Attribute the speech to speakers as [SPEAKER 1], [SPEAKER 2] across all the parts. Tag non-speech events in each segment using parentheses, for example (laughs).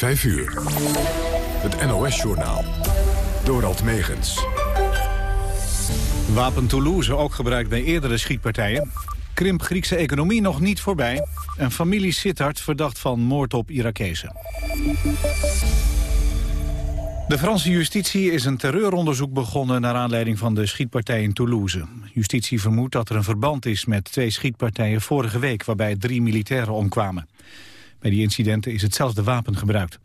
[SPEAKER 1] 5 uur. Het NOS-journaal. Dorald Megens.
[SPEAKER 2] Wapen Toulouse ook gebruikt bij eerdere schietpartijen. Krimp Griekse economie nog niet voorbij. En familie Sittard verdacht van moord op Irakezen. De Franse justitie is een terreuronderzoek begonnen... naar aanleiding van de schietpartij in Toulouse. Justitie vermoedt dat er een verband is met twee schietpartijen vorige week... waarbij drie militairen omkwamen. Bij die incidenten is hetzelfde wapen gebruikt.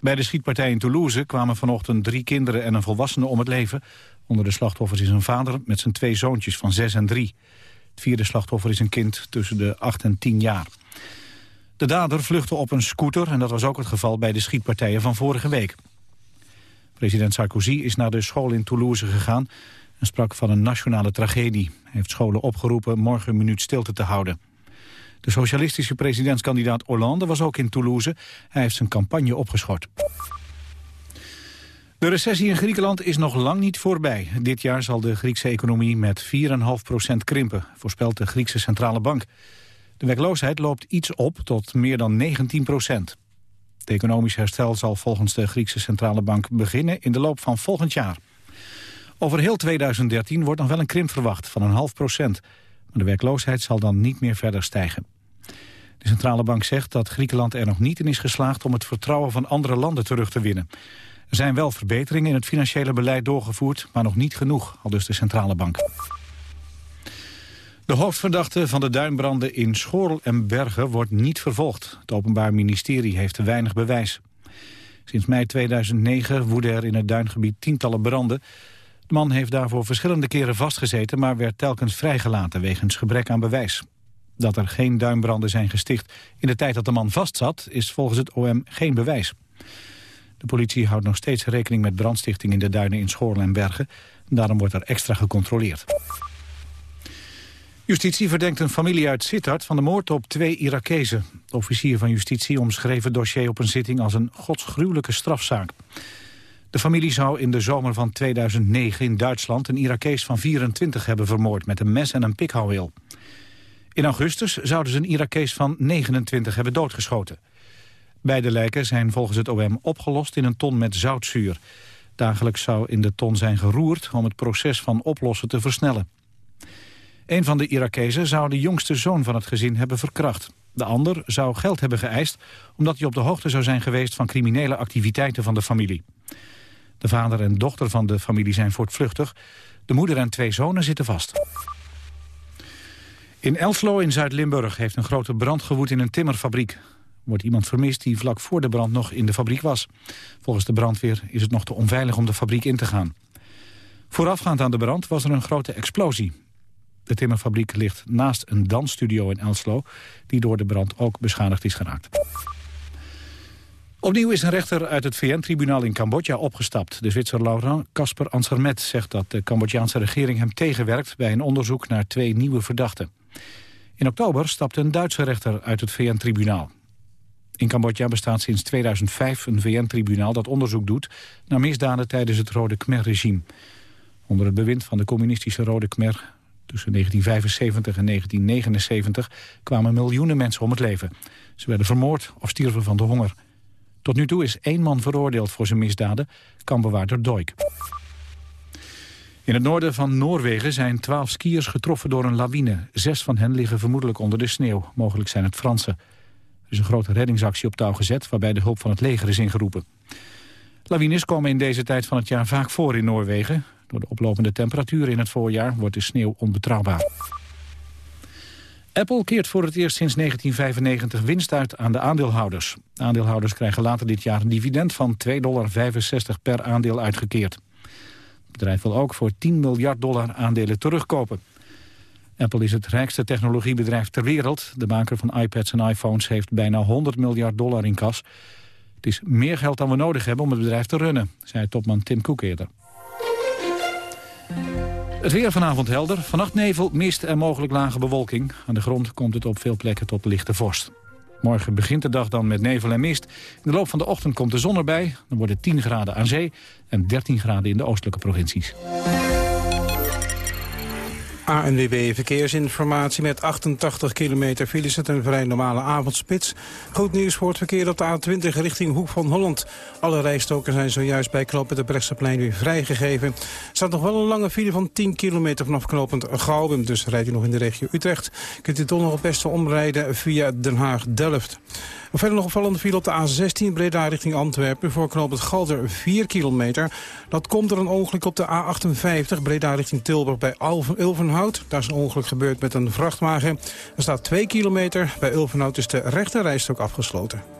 [SPEAKER 2] Bij de schietpartij in Toulouse kwamen vanochtend drie kinderen en een volwassene om het leven. Onder de slachtoffers is een vader met zijn twee zoontjes van zes en drie. Het vierde slachtoffer is een kind tussen de acht en tien jaar. De dader vluchtte op een scooter en dat was ook het geval bij de schietpartijen van vorige week. President Sarkozy is naar de school in Toulouse gegaan en sprak van een nationale tragedie. Hij heeft scholen opgeroepen morgen een minuut stilte te houden. De socialistische presidentskandidaat Hollande was ook in Toulouse. Hij heeft zijn campagne opgeschort. De recessie in Griekenland is nog lang niet voorbij. Dit jaar zal de Griekse economie met 4,5% krimpen, voorspelt de Griekse Centrale Bank. De werkloosheid loopt iets op tot meer dan 19 procent. Het economisch herstel zal volgens de Griekse Centrale Bank beginnen in de loop van volgend jaar. Over heel 2013 wordt nog wel een krimp verwacht van een half procent. Maar de werkloosheid zal dan niet meer verder stijgen. De Centrale Bank zegt dat Griekenland er nog niet in is geslaagd om het vertrouwen van andere landen terug te winnen. Er zijn wel verbeteringen in het financiële beleid doorgevoerd, maar nog niet genoeg, al dus de Centrale Bank. De hoofdverdachte van de duinbranden in Schorl en Bergen wordt niet vervolgd. Het Openbaar Ministerie heeft te weinig bewijs. Sinds mei 2009 woeden er in het duingebied tientallen branden. De man heeft daarvoor verschillende keren vastgezeten... maar werd telkens vrijgelaten wegens gebrek aan bewijs. Dat er geen duinbranden zijn gesticht in de tijd dat de man vastzat... is volgens het OM geen bewijs. De politie houdt nog steeds rekening met brandstichting in de duinen in Schoorl en Bergen. Daarom wordt er extra gecontroleerd. Justitie verdenkt een familie uit Sittard van de moord op twee Irakezen. De officier van justitie omschreef het dossier op een zitting als een godsgruwelijke strafzaak. De familie zou in de zomer van 2009 in Duitsland een Irakees van 24 hebben vermoord met een mes en een pikhouweel. In augustus zouden ze een Irakees van 29 hebben doodgeschoten. Beide lijken zijn volgens het OM opgelost in een ton met zoutzuur. Dagelijks zou in de ton zijn geroerd om het proces van oplossen te versnellen. Een van de Irakezen zou de jongste zoon van het gezin hebben verkracht. De ander zou geld hebben geëist omdat hij op de hoogte zou zijn geweest van criminele activiteiten van de familie. De vader en dochter van de familie zijn voortvluchtig. De moeder en twee zonen zitten vast. In Elslo in Zuid-Limburg heeft een grote brand gewoed in een timmerfabriek. Er wordt iemand vermist die vlak voor de brand nog in de fabriek was. Volgens de brandweer is het nog te onveilig om de fabriek in te gaan. Voorafgaand aan de brand was er een grote explosie. De timmerfabriek ligt naast een dansstudio in Elslo... die door de brand ook beschadigd is geraakt. Opnieuw is een rechter uit het VN-tribunaal in Cambodja opgestapt. De Zwitser Laurent Casper Ansermet zegt dat de Cambodjaanse regering hem tegenwerkt... bij een onderzoek naar twee nieuwe verdachten. In oktober stapte een Duitse rechter uit het VN-tribunaal. In Cambodja bestaat sinds 2005 een VN-tribunaal dat onderzoek doet... naar misdaden tijdens het Rode Khmer-regime. Onder het bewind van de communistische Rode Khmer... tussen 1975 en 1979 kwamen miljoenen mensen om het leven. Ze werden vermoord of stierven van de honger... Tot nu toe is één man veroordeeld voor zijn misdaden, kambewaarder Doik. In het noorden van Noorwegen zijn twaalf skiers getroffen door een lawine. Zes van hen liggen vermoedelijk onder de sneeuw. Mogelijk zijn het Fransen. Er is een grote reddingsactie op touw gezet... waarbij de hulp van het leger is ingeroepen. Lawines komen in deze tijd van het jaar vaak voor in Noorwegen. Door de oplopende temperaturen in het voorjaar wordt de sneeuw onbetrouwbaar. Apple keert voor het eerst sinds 1995 winst uit aan de aandeelhouders. De aandeelhouders krijgen later dit jaar een dividend van 2,65 dollar per aandeel uitgekeerd. Het bedrijf wil ook voor 10 miljard dollar aandelen terugkopen. Apple is het rijkste technologiebedrijf ter wereld. De maker van iPads en iPhones heeft bijna 100 miljard dollar in kas. Het is meer geld dan we nodig hebben om het bedrijf te runnen, zei topman Tim Cook eerder. Het weer vanavond helder. Vannacht nevel, mist en mogelijk lage bewolking. Aan de grond komt het op veel plekken tot lichte vorst. Morgen begint de dag dan met nevel en mist. In de loop van de ochtend komt de zon erbij. Dan wordt het 10 graden aan zee en 13 graden in de oostelijke provincies.
[SPEAKER 3] ANWB Verkeersinformatie met 88 kilometer file is het een vrij normale avondspits. Goed nieuws voor het verkeer op de A20 richting Hoek van Holland. Alle rijstoken zijn zojuist bij knooppunt de Brechtseplein weer vrijgegeven. Er staat nog wel een lange file van 10 kilometer vanaf knooppunt Gouwen. Dus rijdt u nog in de regio Utrecht. Kunt u toch nog het beste omrijden via Den Haag-Delft. Verder nog opvallende file op de A16 Breda richting Antwerpen... voor knooppunt Galder 4 kilometer. Dat komt er een ongeluk op de A58 Breda richting Tilburg bij Ulvenhout. Daar is een ongeluk gebeurd met een vrachtwagen. Er staat 2 kilometer. Bij Ulvenhout is de rechterrijstok afgesloten.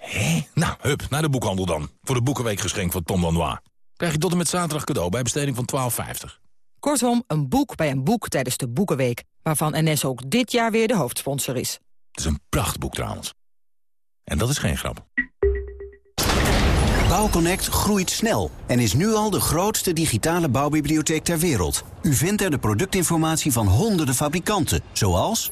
[SPEAKER 4] Hé? Nou, hup, naar de boekhandel dan. Voor de Boekenweekgeschenk van Tom Lanois. Krijg je tot en met zaterdag cadeau bij besteding van 12,50.
[SPEAKER 5] Kortom, een boek bij een boek tijdens de Boekenweek... waarvan NS ook dit jaar weer de hoofdsponsor is.
[SPEAKER 4] Het is een prachtboek trouwens. En dat is geen grap.
[SPEAKER 6] Bouwconnect groeit snel en is nu al de grootste digitale bouwbibliotheek ter wereld. U vindt er de productinformatie van honderden fabrikanten, zoals...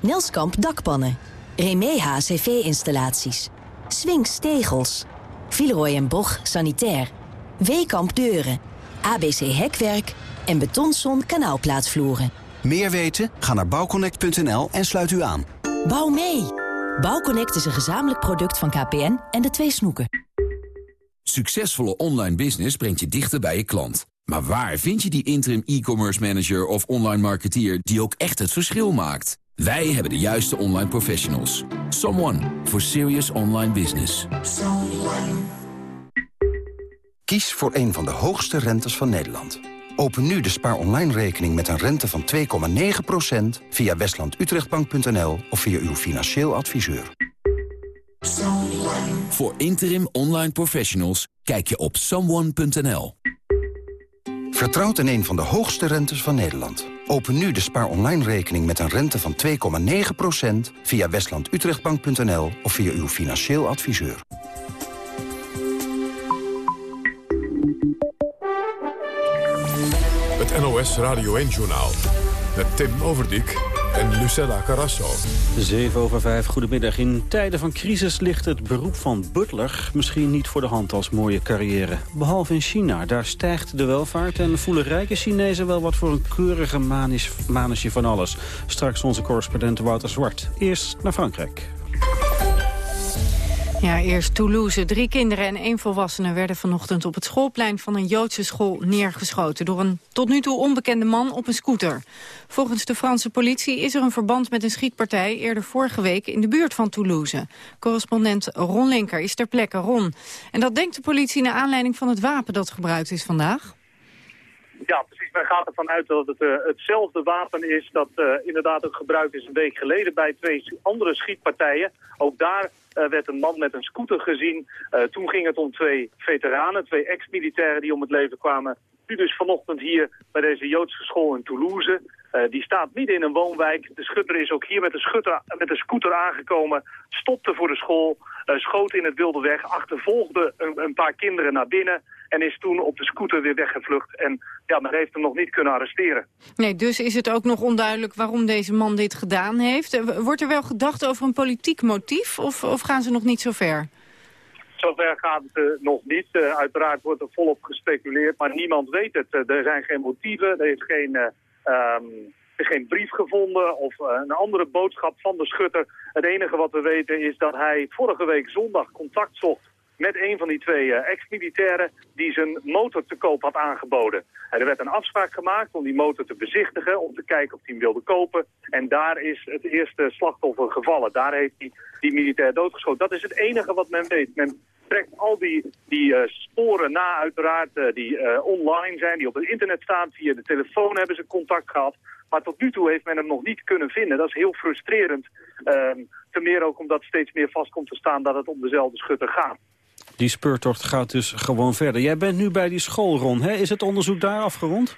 [SPEAKER 7] Nelskamp dakpannen, Remeha cv-installaties, Swings tegels, Villeroy en Boch sanitair, Weekamp deuren, ABC hekwerk en Betonson kanaalplaatvloeren.
[SPEAKER 6] Meer weten? Ga naar bouwconnect.nl en sluit u aan.
[SPEAKER 7] Bouw mee! Bouwconnect is een gezamenlijk product van KPN en de twee snoeken.
[SPEAKER 8] Succesvolle online business brengt je dichter bij je klant. Maar waar vind je die interim e-commerce manager of online marketeer die ook echt het verschil maakt? Wij hebben de juiste online professionals. Someone for serious online business.
[SPEAKER 6] Kies voor een van de hoogste rentes van Nederland. Open nu de Spaar Online rekening met een rente van 2,9% via westlandutrechtbank.nl of via uw financieel adviseur.
[SPEAKER 8] Voor interim online professionals kijk je op someone.nl.
[SPEAKER 6] Vertrouwd in een van de hoogste rentes van Nederland. Open nu de Spaar Online rekening met een rente van 2,9% via westlandutrechtbank.nl of via uw financieel adviseur.
[SPEAKER 1] Het NOS Radio 1-journaal. Met Tim Overdijk en Lucella Carrasso.
[SPEAKER 9] 7 over 5, goedemiddag. In tijden van crisis ligt het beroep van butler misschien niet voor de hand als mooie carrière. Behalve in China, daar stijgt de welvaart en voelen rijke Chinezen wel wat voor een keurige manis, manisje van alles. Straks onze correspondent Wouter Zwart. Eerst naar Frankrijk.
[SPEAKER 10] Ja, eerst Toulouse. Drie kinderen en één volwassene werden vanochtend op het schoolplein van een Joodse school neergeschoten door een tot nu toe onbekende man op een scooter. Volgens de Franse politie is er een verband met een schietpartij eerder vorige week in de buurt van Toulouse. Correspondent Ron Linker is ter plekke. Ron. En dat denkt de politie naar aanleiding van het wapen dat gebruikt is vandaag?
[SPEAKER 11] Ja, precies. Men gaat ervan uit dat het uh, hetzelfde wapen is dat uh, inderdaad ook gebruikt is een week geleden bij twee andere schietpartijen. Ook daar uh, werd een man met een scooter gezien. toen ging het om twee veteranen, twee ex-militairen die om het leven kwamen. Nu dus vanochtend hier bij deze Joodse school in Toulouse. die staat midden in een woonwijk. De schutter is ook hier met de, schutter, met de scooter aangekomen. Stopte voor de school, schoot in het wilde weg, achtervolgde een, een paar kinderen naar binnen... En is toen op de scooter weer weggevlucht. En ja, men heeft hem nog niet kunnen arresteren.
[SPEAKER 10] Nee, dus is het ook nog onduidelijk waarom deze man dit gedaan heeft. Wordt er wel gedacht over een politiek motief of, of gaan ze nog niet zo ver?
[SPEAKER 11] Zover gaat het uh, nog niet. Uh, uiteraard wordt er volop gespeculeerd, maar niemand weet het. Uh, er zijn geen motieven, er is geen, um, is geen brief gevonden of een andere boodschap van de schutter. Het enige wat we weten is dat hij vorige week zondag contact zocht met een van die twee uh, ex-militairen die zijn motor te koop had aangeboden. En er werd een afspraak gemaakt om die motor te bezichtigen, om te kijken of hij hem wilde kopen. En daar is het eerste slachtoffer gevallen. Daar heeft hij die militair doodgeschoten. Dat is het enige wat men weet. Men trekt al die, die uh, sporen na uiteraard, uh, die online zijn, die op het internet staan. Via de telefoon hebben ze contact gehad. Maar tot nu toe heeft men hem nog niet kunnen vinden. Dat is heel frustrerend. Ehm, ten meer ook omdat steeds meer vast komt te staan dat het om dezelfde schutter gaat.
[SPEAKER 9] Die speurtocht gaat dus gewoon verder. Jij bent nu bij die school, Ron. Hè? Is het onderzoek daar afgerond?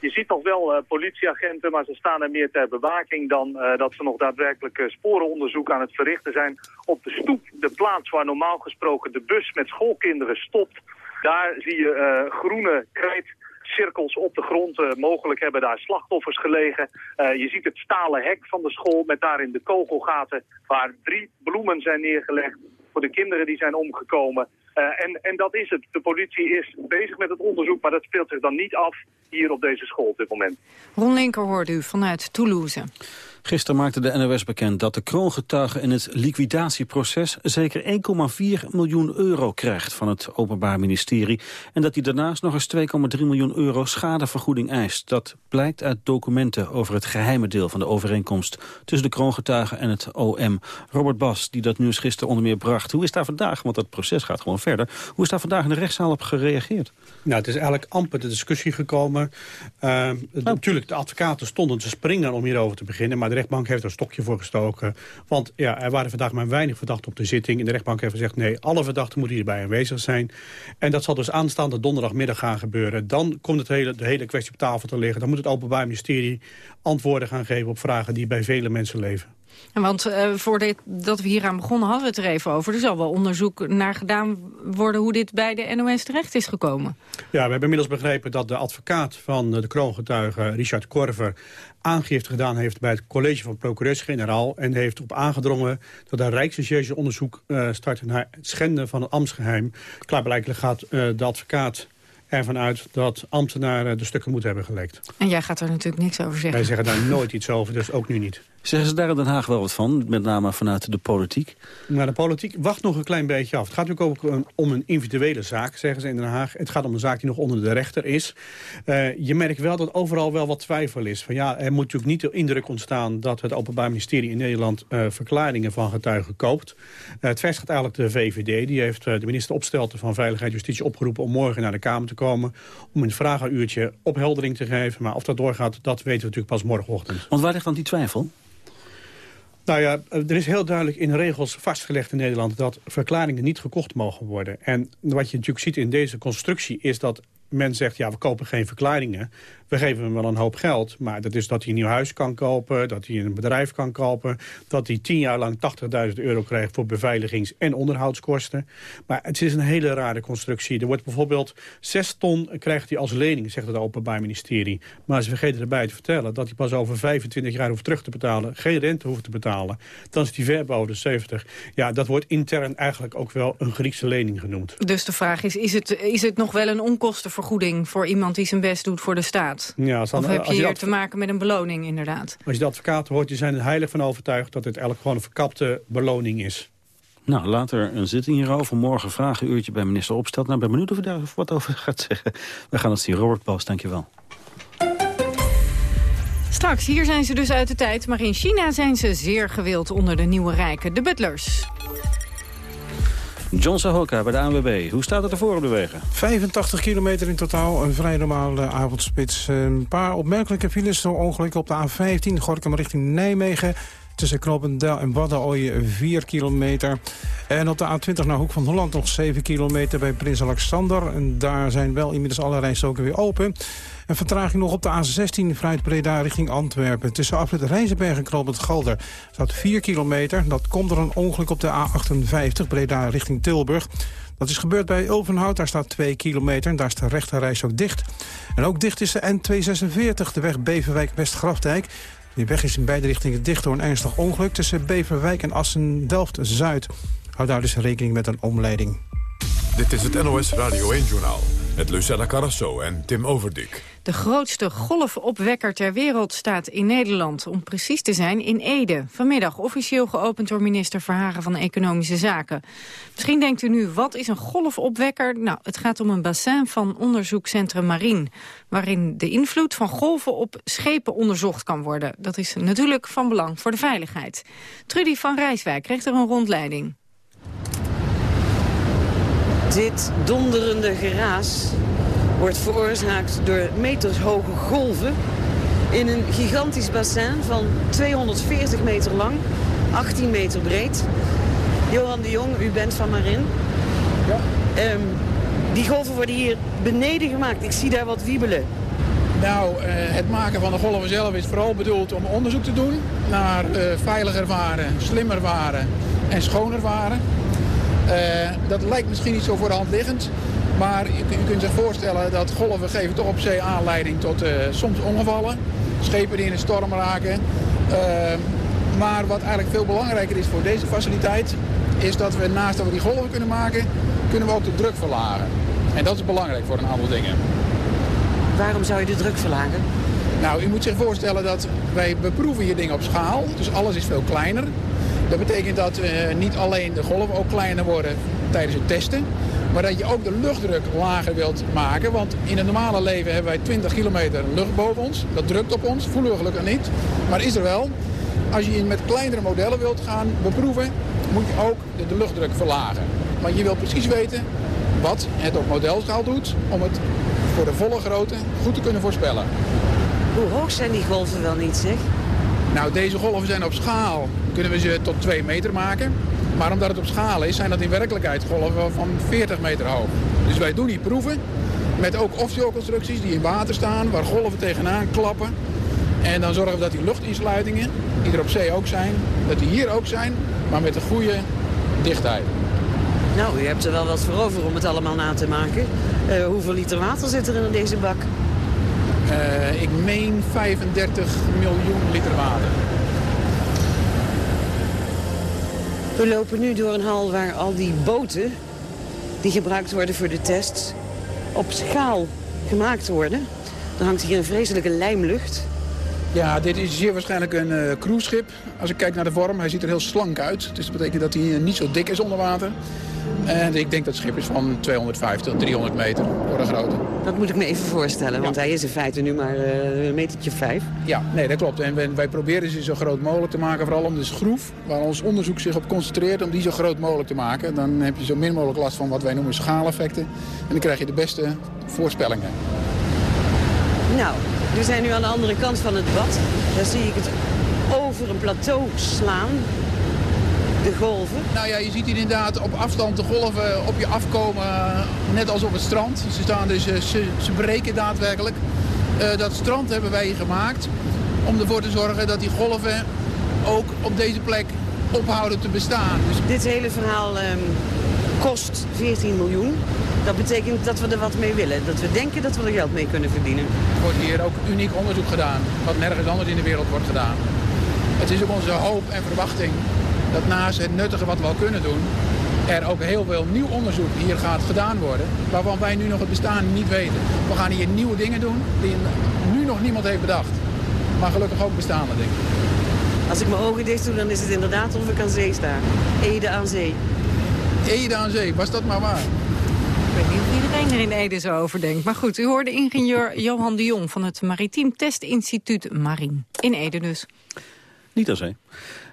[SPEAKER 11] Je ziet nog wel uh, politieagenten, maar ze staan er meer ter bewaking dan uh, dat ze nog daadwerkelijk uh, sporenonderzoek aan het verrichten zijn. Op de stoep, de plaats waar normaal gesproken de bus met schoolkinderen stopt, daar zie je groene krijtcirkels op de grond. mogelijk hebben daar slachtoffers gelegen. je ziet het stalen hek van de school met daarin de kogelgaten waar drie bloemen zijn neergelegd voor de kinderen die zijn omgekomen. Uh, en, en dat is het. De politie is bezig met het onderzoek, maar dat speelt zich dan niet af hier op deze school op dit moment.
[SPEAKER 10] Ron Linker hoort u vanuit Toulouse.
[SPEAKER 9] Gisteren maakte de NOS bekend dat de kroongetuige in het liquidatieproces zeker 1,4 miljoen euro krijgt van het Openbaar Ministerie en dat hij daarnaast nog eens 2,3 miljoen euro schadevergoeding eist. Dat blijkt uit documenten over het geheime deel van de overeenkomst tussen de kroongetuige en het OM. Robert Bas, die dat nieuws gisteren onder meer bracht. Hoe is daar vandaag, want dat proces gaat gewoon verder, hoe is daar vandaag in de rechtszaal op gereageerd?
[SPEAKER 12] Nou, het is eigenlijk amper de discussie gekomen. Uh, Natuurlijk, de advocaten stonden te springen om hierover te beginnen, maar rechtbank heeft er een stokje voor gestoken. Want ja, er waren vandaag maar weinig verdachten op de zitting. En de rechtbank heeft gezegd, nee, alle verdachten moeten hierbij aanwezig zijn. En dat zal dus aanstaande donderdagmiddag gaan gebeuren. Dan komt het hele, de hele kwestie op tafel te liggen. Dan moet het Openbaar Ministerie antwoorden gaan geven op vragen die bij vele mensen leven.
[SPEAKER 10] Want uh, voordat we hier aan begonnen hadden we het er even over. Er zal wel onderzoek naar gedaan worden hoe dit bij de NOS terecht is gekomen.
[SPEAKER 12] Ja, we hebben inmiddels begrepen dat de advocaat van de kroongetuige Richard Korver aangifte gedaan heeft bij het college van procureurs-generaal... en heeft op aangedrongen dat een rijksrecherche onderzoek uh, start naar het schenden van het ambtsgeheim. Klaarblijkelijk gaat uh, de advocaat ervan uit dat ambtenaren de stukken moeten hebben gelekt.
[SPEAKER 10] En jij gaat er natuurlijk niks over zeggen.
[SPEAKER 12] Wij zeggen daar nooit iets over, dus ook nu niet.
[SPEAKER 9] Zeggen ze daar in Den Haag wel wat van, met name vanuit de politiek?
[SPEAKER 12] Nou, de politiek wacht nog een klein beetje af. Het gaat natuurlijk ook om een individuele zaak, zeggen ze in Den Haag. Het gaat om een zaak die nog onder de rechter is. Uh, je merkt wel dat overal wel wat twijfel is. Van, ja, er moet natuurlijk niet de indruk ontstaan dat het Openbaar Ministerie in Nederland uh, verklaringen van getuigen koopt. Uh, het vers gaat eigenlijk de VVD. Die heeft de minister Opstelten van Veiligheid en Justitie opgeroepen om morgen naar de Kamer te komen. Om een vragenuurtje opheldering te geven. Maar of dat doorgaat, dat weten we natuurlijk pas morgenochtend.
[SPEAKER 9] Want waar ligt dan die twijfel?
[SPEAKER 12] Nou ja, er is heel duidelijk in regels vastgelegd in Nederland... dat verklaringen niet gekocht mogen worden. En wat je natuurlijk ziet in deze constructie is dat men zegt, ja, we kopen geen verklaringen. We geven hem wel een hoop geld, maar dat is dat hij een nieuw huis kan kopen... dat hij een bedrijf kan kopen... dat hij tien jaar lang 80.000 euro krijgt voor beveiligings- en onderhoudskosten. Maar het is een hele rare constructie. Er wordt bijvoorbeeld 6 ton krijgt hij als lening, zegt het Openbaar Ministerie. Maar ze vergeten erbij te vertellen dat hij pas over 25 jaar hoeft terug te betalen... geen rente hoeft te betalen. Dan is die verbode 70. Ja, dat wordt intern eigenlijk ook wel een Griekse lening genoemd.
[SPEAKER 10] Dus de vraag is, is het, is het nog wel een onkostenvergoeding... voor iemand die zijn best doet voor de staat? Ja, dan, of heb je hier te maken met een beloning inderdaad?
[SPEAKER 12] Als je de advocaten hoort, die zijn er heilig van overtuigd... dat dit eigenlijk gewoon een verkapte beloning is.
[SPEAKER 9] Nou, later een zitting hierover. Morgen vragen uurtje bij minister Opstelt. Nou, ben benieuwd of u daar wat over (laughs) gaat zeggen. We gaan het zien. Robert Bas, dankjewel.
[SPEAKER 10] Straks, hier zijn ze dus uit de tijd. Maar in China zijn ze zeer gewild onder de nieuwe rijken. De butlers.
[SPEAKER 9] John Sahoka bij de ANWB. Hoe staat het ervoor op de wegen?
[SPEAKER 3] 85 kilometer in totaal, een vrij normale avondspits. Een paar opmerkelijke files door ongelukken op de A15, Gorkum richting Nijmegen. Tussen Knopendel en Waddenooien 4 kilometer. En op de A20 naar Hoek van Holland nog 7 kilometer bij Prins Alexander. En daar zijn wel inmiddels alle rijstoken weer open. Een vertraging nog op de A16 vanuit Breda richting Antwerpen. Tussen afrit Rijzenberg en Knoopend Galder staat 4 kilometer. Dat komt door een ongeluk op de A58 Breda richting Tilburg. Dat is gebeurd bij Ulvenhout, daar staat 2 kilometer en daar is de rechterreis ook dicht. En ook dicht is de N246, de weg Beverwijk-West-Grafdijk. Die weg is in beide richtingen dicht door een ernstig ongeluk... tussen Beverwijk en Assen-Delft-Zuid. Hou daar dus rekening met een omleiding.
[SPEAKER 1] Dit is het NOS Radio 1-journaal met Lucella Carrasso en Tim Overdik.
[SPEAKER 10] De grootste golfopwekker ter wereld staat in Nederland. Om precies te zijn in Ede. Vanmiddag officieel geopend door minister Verhagen van Economische Zaken. Misschien denkt u nu, wat is een golfopwekker? Nou, het gaat om een bassin van onderzoekscentrum Marine... waarin de invloed van golven op schepen onderzocht kan worden. Dat is natuurlijk van belang voor de veiligheid. Trudy van Rijswijk kreeg er een rondleiding.
[SPEAKER 13] Dit donderende geraas wordt veroorzaakt door metershoge golven... in een gigantisch bassin van 240 meter lang, 18 meter breed. Johan de Jong, u bent van Marin.
[SPEAKER 14] Ja.
[SPEAKER 13] Ehm, die golven worden hier beneden gemaakt. Ik zie daar wat wiebelen.
[SPEAKER 14] Nou, eh, het maken van de golven zelf is vooral bedoeld om onderzoek te doen naar uh, veiliger varen, slimmer varen en schoner varen. Uh, dat lijkt misschien niet zo voor de hand liggend, maar u, u kunt zich voorstellen dat golven geven toch op zee aanleiding tot soms ongevallen. Schepen die in een storm raken. maar wat eigenlijk veel belangrijker is voor deze faciliteit, is dat we naast dat we die golven kunnen maken, kunnen we ook de druk verlagen. En dat is belangrijk voor een aantal dingen.
[SPEAKER 13] Waarom zou je de druk verlagen?
[SPEAKER 14] Nou, u moet zich voorstellen dat wij beproeven hier dingen op schaal. Dus alles is veel kleiner. Dat betekent dat uh, niet alleen de golven ook kleiner worden tijdens het testen. Maar dat je ook de luchtdruk lager wilt maken. Want in het normale leven hebben wij 20 kilometer lucht boven ons. Dat drukt op ons, voelen we gelukkig niet. Maar is er wel. Als je met kleinere modellen wilt gaan beproeven, moet je ook de, de luchtdruk verlagen. Want je wilt precies weten wat het op modelschaal doet om het voor de volle grootte goed te kunnen voorspellen.
[SPEAKER 13] Hoe hoog zijn die golven wel niet, zeg?
[SPEAKER 14] Nou, deze golven zijn op schaal, kunnen we ze tot 2 meter maken. Maar omdat het op schaal is, zijn dat in werkelijkheid golven van 40 meter hoog. Dus wij doen die proeven met ook offshore constructies die in water staan, waar golven tegenaan klappen. En dan zorgen we dat die luchtinsluitingen, die er op zee ook zijn, dat die hier ook zijn, maar met een goede dichtheid.
[SPEAKER 13] Nou, u hebt er wel wat voor over om het allemaal na te maken. Uh, hoeveel liter water zit er in deze bak?
[SPEAKER 14] Uh, ik meen 35 miljoen liter water.
[SPEAKER 13] We lopen nu door een hal waar al die boten... die gebruikt worden voor de tests, op schaal gemaakt worden. Er hangt hier een vreselijke lijmlucht.
[SPEAKER 14] Ja, dit is zeer waarschijnlijk een uh, cruiseschip. Als ik kijk naar de vorm, hij ziet er heel slank uit. Dus dat betekent dat hij niet zo dik is onder water. En ik denk dat het schip is van 250 tot 300 meter voor de.
[SPEAKER 13] Dat moet ik me even voorstellen, want hij is in feite nu maar uh, een metertje vijf.
[SPEAKER 14] Ja, nee, dat klopt. En wij, wij proberen ze zo groot mogelijk te maken. Vooral om de schroef, waar ons onderzoek zich op concentreert, om die zo groot mogelijk te maken. Dan heb je zo min mogelijk last van wat wij noemen schaaleffecten. En dan krijg je de beste voorspellingen.
[SPEAKER 13] Nou, we zijn nu aan de andere kant van het bad. Daar zie ik het over een plateau slaan de golven?
[SPEAKER 14] Nou ja, je ziet hier inderdaad op afstand de golven op je afkomen, net als op het strand. Ze, staan dus, eh, ze, ze breken daadwerkelijk. Uh, dat strand hebben wij gemaakt om ervoor te zorgen dat die golven ook op deze plek ophouden te bestaan.
[SPEAKER 13] Dus... Dit hele verhaal um, kost 14 miljoen. Dat betekent dat we er wat mee willen. Dat we denken dat we er geld mee kunnen verdienen.
[SPEAKER 14] Er wordt hier ook uniek onderzoek gedaan, wat nergens anders in de wereld wordt gedaan. Het is ook onze hoop en verwachting dat naast het nuttige wat we al kunnen doen... er ook heel veel nieuw onderzoek hier gaat gedaan worden... waarvan wij nu nog het bestaan niet weten. We gaan hier nieuwe dingen doen die nu nog niemand heeft bedacht. Maar gelukkig ook bestaande dingen.
[SPEAKER 13] Als ik mijn ogen dicht doe, dan is het inderdaad of ik aan zee sta. Ede aan zee.
[SPEAKER 14] Ede aan zee, was dat maar waar.
[SPEAKER 10] Ik weet niet of iedereen er in Ede zo over denkt. Maar goed, u hoorde ingenieur Johan de Jong van het Maritiem Testinstituut Marine. In Ede dus.
[SPEAKER 9] Niet aan zee.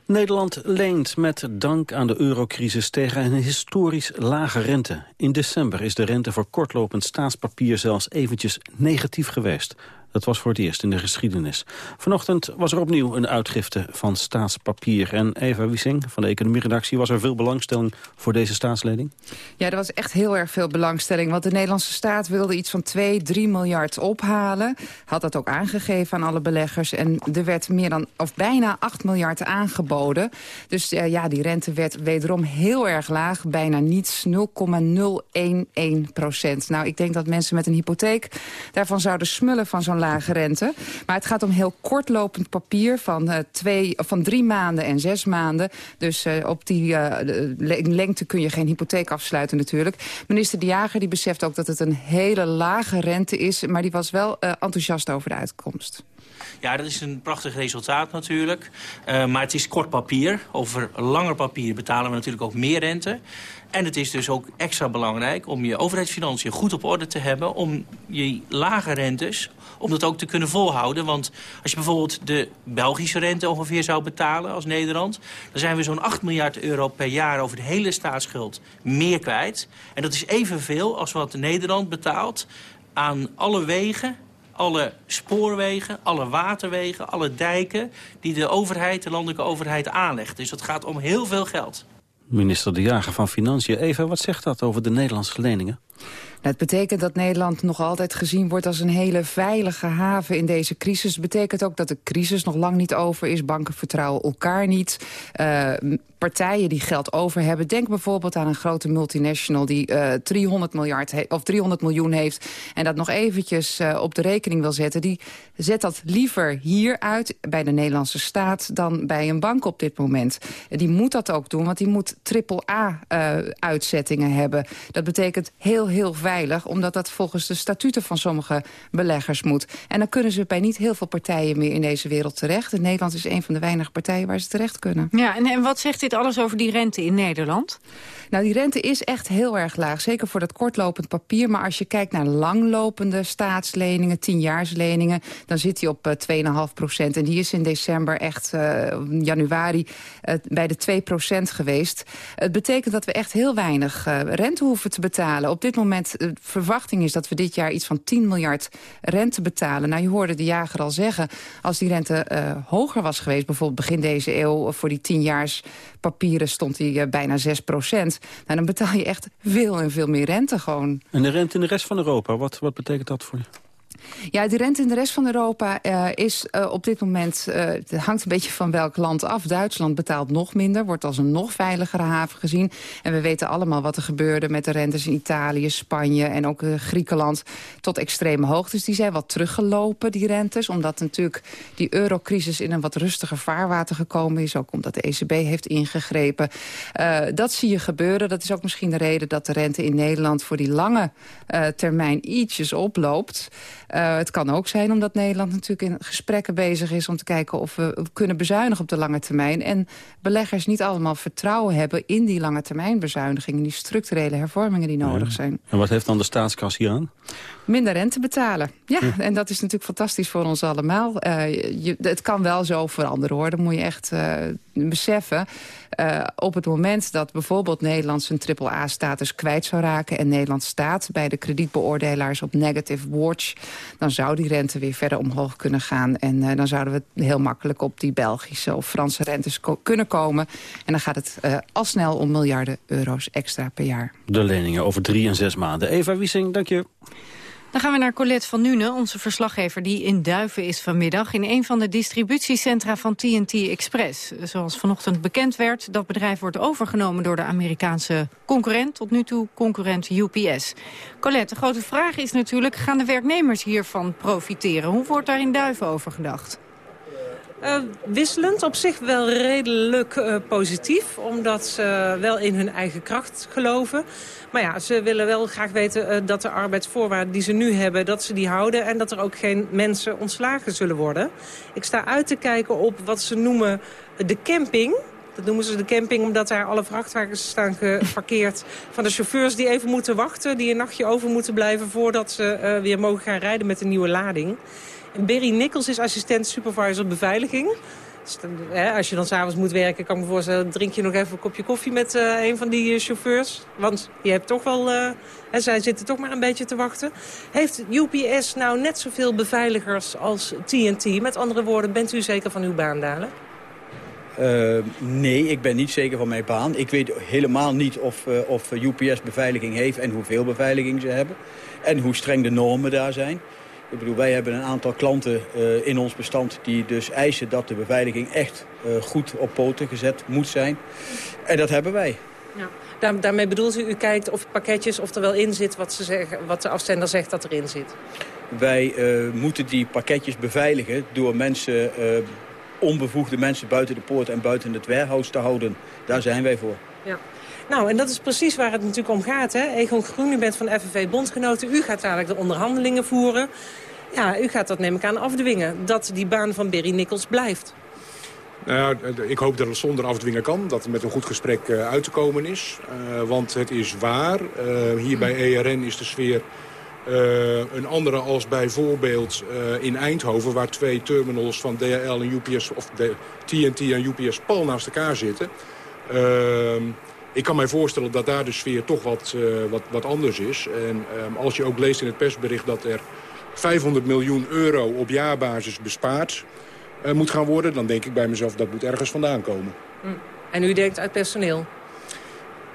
[SPEAKER 9] Nederland leent met dank aan de eurocrisis tegen een historisch lage rente. In december is de rente voor kortlopend staatspapier zelfs eventjes negatief geweest. Dat was voor het eerst in de geschiedenis. Vanochtend was er opnieuw een uitgifte van staatspapier. En Eva Wiesing van de economieredactie, was er veel belangstelling voor deze staatsleding?
[SPEAKER 15] Ja, er was echt heel erg veel belangstelling. Want de Nederlandse staat wilde iets van 2, 3 miljard ophalen. Had dat ook aangegeven aan alle beleggers. En er werd meer dan, of bijna 8 miljard aangeboden. Dus uh, ja, die rente werd wederom heel erg laag. Bijna niets, 0,011 procent. Nou, ik denk dat mensen met een hypotheek daarvan zouden smullen van zo'n lage rente. Maar het gaat om heel kortlopend papier van, uh, twee, van drie maanden en zes maanden. Dus uh, op die uh, lengte kun je geen hypotheek afsluiten natuurlijk. Minister De Jager die beseft ook dat het een hele lage rente is... maar die was wel enthousiast over de uitkomst.
[SPEAKER 16] Ja, dat is een prachtig resultaat natuurlijk. Uh, maar het is kort papier. Over langer papier betalen we natuurlijk ook meer rente. En het is dus ook extra belangrijk om je overheidsfinanciën goed op orde te hebben... om je lage rentes om dat ook te kunnen volhouden. Want als je bijvoorbeeld de Belgische rente ongeveer zou betalen als Nederland... dan zijn we zo'n 8 miljard euro per jaar over de hele staatsschuld meer kwijt. En dat is evenveel als wat Nederland betaalt aan alle wegen alle spoorwegen, alle waterwegen, alle dijken... die de overheid, de landelijke overheid aanlegt. Dus dat gaat om heel veel geld.
[SPEAKER 9] Minister De Jager van Financiën. Even, wat zegt dat over de Nederlandse leningen?
[SPEAKER 15] Nou, het betekent dat Nederland nog altijd gezien wordt als een hele veilige haven in deze crisis. Betekent ook dat de crisis nog lang niet over is. Banken vertrouwen elkaar niet. Uh, partijen die geld over hebben. Denk bijvoorbeeld aan een grote multinational die uh, 300, miljard of 300 miljoen heeft... en dat nog eventjes uh, op de rekening wil zetten. Die zet dat liever hier uit bij de Nederlandse staat dan bij een bank op dit moment. Die moet dat ook doen, want die moet triple-A-uitzettingen uh, hebben. Dat betekent heel, heel veilig, omdat dat volgens de statuten van sommige beleggers moet. En dan kunnen ze bij niet heel veel partijen meer in deze wereld terecht. En Nederland is een van de weinige partijen waar ze terecht kunnen.
[SPEAKER 10] Ja, en, en wat zegt dit alles over die rente in Nederland?
[SPEAKER 15] Nou, die rente is echt heel erg laag. Zeker voor dat kortlopend papier. Maar als je kijkt naar langlopende staatsleningen, tienjaarsleningen... dan zit die op uh, 2,5 procent. En die is in december echt, uh, januari, uh, bij de 2 procent geweest. Het betekent dat we echt heel weinig rente hoeven te betalen. Op dit moment, de verwachting is dat we dit jaar iets van 10 miljard rente betalen. Nou, je hoorde de jager al zeggen, als die rente hoger was geweest... bijvoorbeeld begin deze eeuw voor die tienjaars papieren stond die bijna 6 procent... Nou, dan betaal je echt veel en veel meer rente gewoon.
[SPEAKER 9] En de rente in de rest van Europa, wat, wat betekent dat voor je?
[SPEAKER 15] Ja, de rente in de rest van Europa uh, is uh, op dit moment... Uh, het hangt een beetje van welk land af. Duitsland betaalt nog minder, wordt als een nog veiligere haven gezien. En we weten allemaal wat er gebeurde met de rentes in Italië, Spanje... en ook Griekenland tot extreme hoogtes. Die zijn wat teruggelopen, die rentes. Omdat natuurlijk die eurocrisis in een wat rustiger vaarwater gekomen is. Ook omdat de ECB heeft ingegrepen. dat zie je gebeuren. Dat is ook misschien de reden dat de rente in Nederland... voor die lange termijn ietsjes oploopt... Uh, het kan ook zijn omdat Nederland natuurlijk in gesprekken bezig is... om te kijken of we kunnen bezuinigen op de lange termijn. En beleggers niet allemaal vertrouwen hebben in die lange termijn bezuinigingen... die structurele hervormingen die nodig zijn.
[SPEAKER 9] En wat heeft dan de staatskas hier aan?
[SPEAKER 15] Minder rente betalen. Ja, en dat is natuurlijk fantastisch voor ons allemaal. Uh, je, het kan wel zo veranderen hoor, dat moet je echt uh, beseffen. Uh, op het moment dat bijvoorbeeld Nederland zijn AAA-status kwijt zou raken... en Nederland staat bij de kredietbeoordelaars op negative watch... dan zou die rente weer verder omhoog kunnen gaan. En dan zouden we heel makkelijk op die Belgische of Franse rentes kunnen komen. En dan gaat het al snel om miljarden euro's extra per jaar.
[SPEAKER 9] De leningen over drie en zes maanden. Eva Wiesing, dank je.
[SPEAKER 10] Dan gaan we naar Colette van Nuenen, onze verslaggever die in Duiven is vanmiddag... in een van de distributiecentra van TNT Express. Zoals vanochtend bekend werd, dat bedrijf wordt overgenomen... door de Amerikaanse concurrent, tot nu toe concurrent UPS. Colette, de grote vraag is natuurlijk, gaan de werknemers hiervan profiteren? Hoe wordt daar in Duiven over gedacht?
[SPEAKER 17] Uh, wisselend, op zich wel redelijk uh, positief. Omdat ze wel in hun eigen kracht geloven. Maar ja, ze willen wel graag weten uh, dat de arbeidsvoorwaarden die ze nu hebben... dat ze die houden en dat er ook geen mensen ontslagen zullen worden. Ik sta uit te kijken op wat ze noemen de camping... Dat noemen ze de camping omdat daar alle vrachtwagens staan geparkeerd... (laughs) van de chauffeurs die even moeten wachten, die een nachtje over moeten blijven... voordat ze weer mogen gaan rijden met een nieuwe lading. En Berry Nichols is assistent supervisor beveiliging. Dus hè, als je dan s'avonds moet werken, kan ik me voorstellen... drink je nog even een kopje koffie met uh, een van die uh, chauffeurs. Want je hebt toch wel... En zij zitten toch maar een beetje te wachten. Heeft UPS nou net zoveel beveiligers als TNT? Met andere woorden, bent u zeker van uw baan, Dalen?
[SPEAKER 18] Nee, ik ben niet zeker van mijn baan. Ik weet helemaal niet of, of UPS beveiliging heeft en hoeveel beveiliging ze hebben. En hoe streng de normen daar zijn. Ik bedoel, wij hebben een aantal klanten uh, in ons bestand die dus eisen dat de beveiliging echt uh, goed op poten gezet moet zijn. En dat hebben wij.
[SPEAKER 17] Ja. Daar, daarmee bedoelt u, u kijkt of pakketjes of er wel in zit wat, ze zeggen, wat de afzender zegt dat erin zit?
[SPEAKER 18] Wij uh, moeten die pakketjes beveiligen door mensen, onbevoegde mensen buiten de poort en buiten het warehouse te houden. Daar zijn wij voor.
[SPEAKER 17] Ja. Nou, en dat is precies waar het natuurlijk om gaat. Hè? Egon Groen, u bent van FNV Bondgenoten. U gaat dadelijk de onderhandelingen voeren. Ja, u gaat dat neem ik aan afdwingen. Dat die baan van Berry Nichols blijft.
[SPEAKER 19] Nou ja, ik hoop dat het zonder afdwingen kan. Dat het met een goed gesprek uh, uit te komen is. Uh, want het is waar. Uh, hier bij ERN is de sfeer een andere als bijvoorbeeld in Eindhoven... waar twee terminals van DHL en UPS, of de TNT en UPS pal naast elkaar zitten. Ehm, ik kan mij voorstellen dat daar de sfeer toch wat, wat, wat anders is. En um, als je ook leest in het persbericht dat er 500 miljoen euro op jaarbasis bespaard uh, moet gaan worden... dan denk ik bij mezelf dat moet ergens vandaan komen.
[SPEAKER 17] En u denkt uit personeel?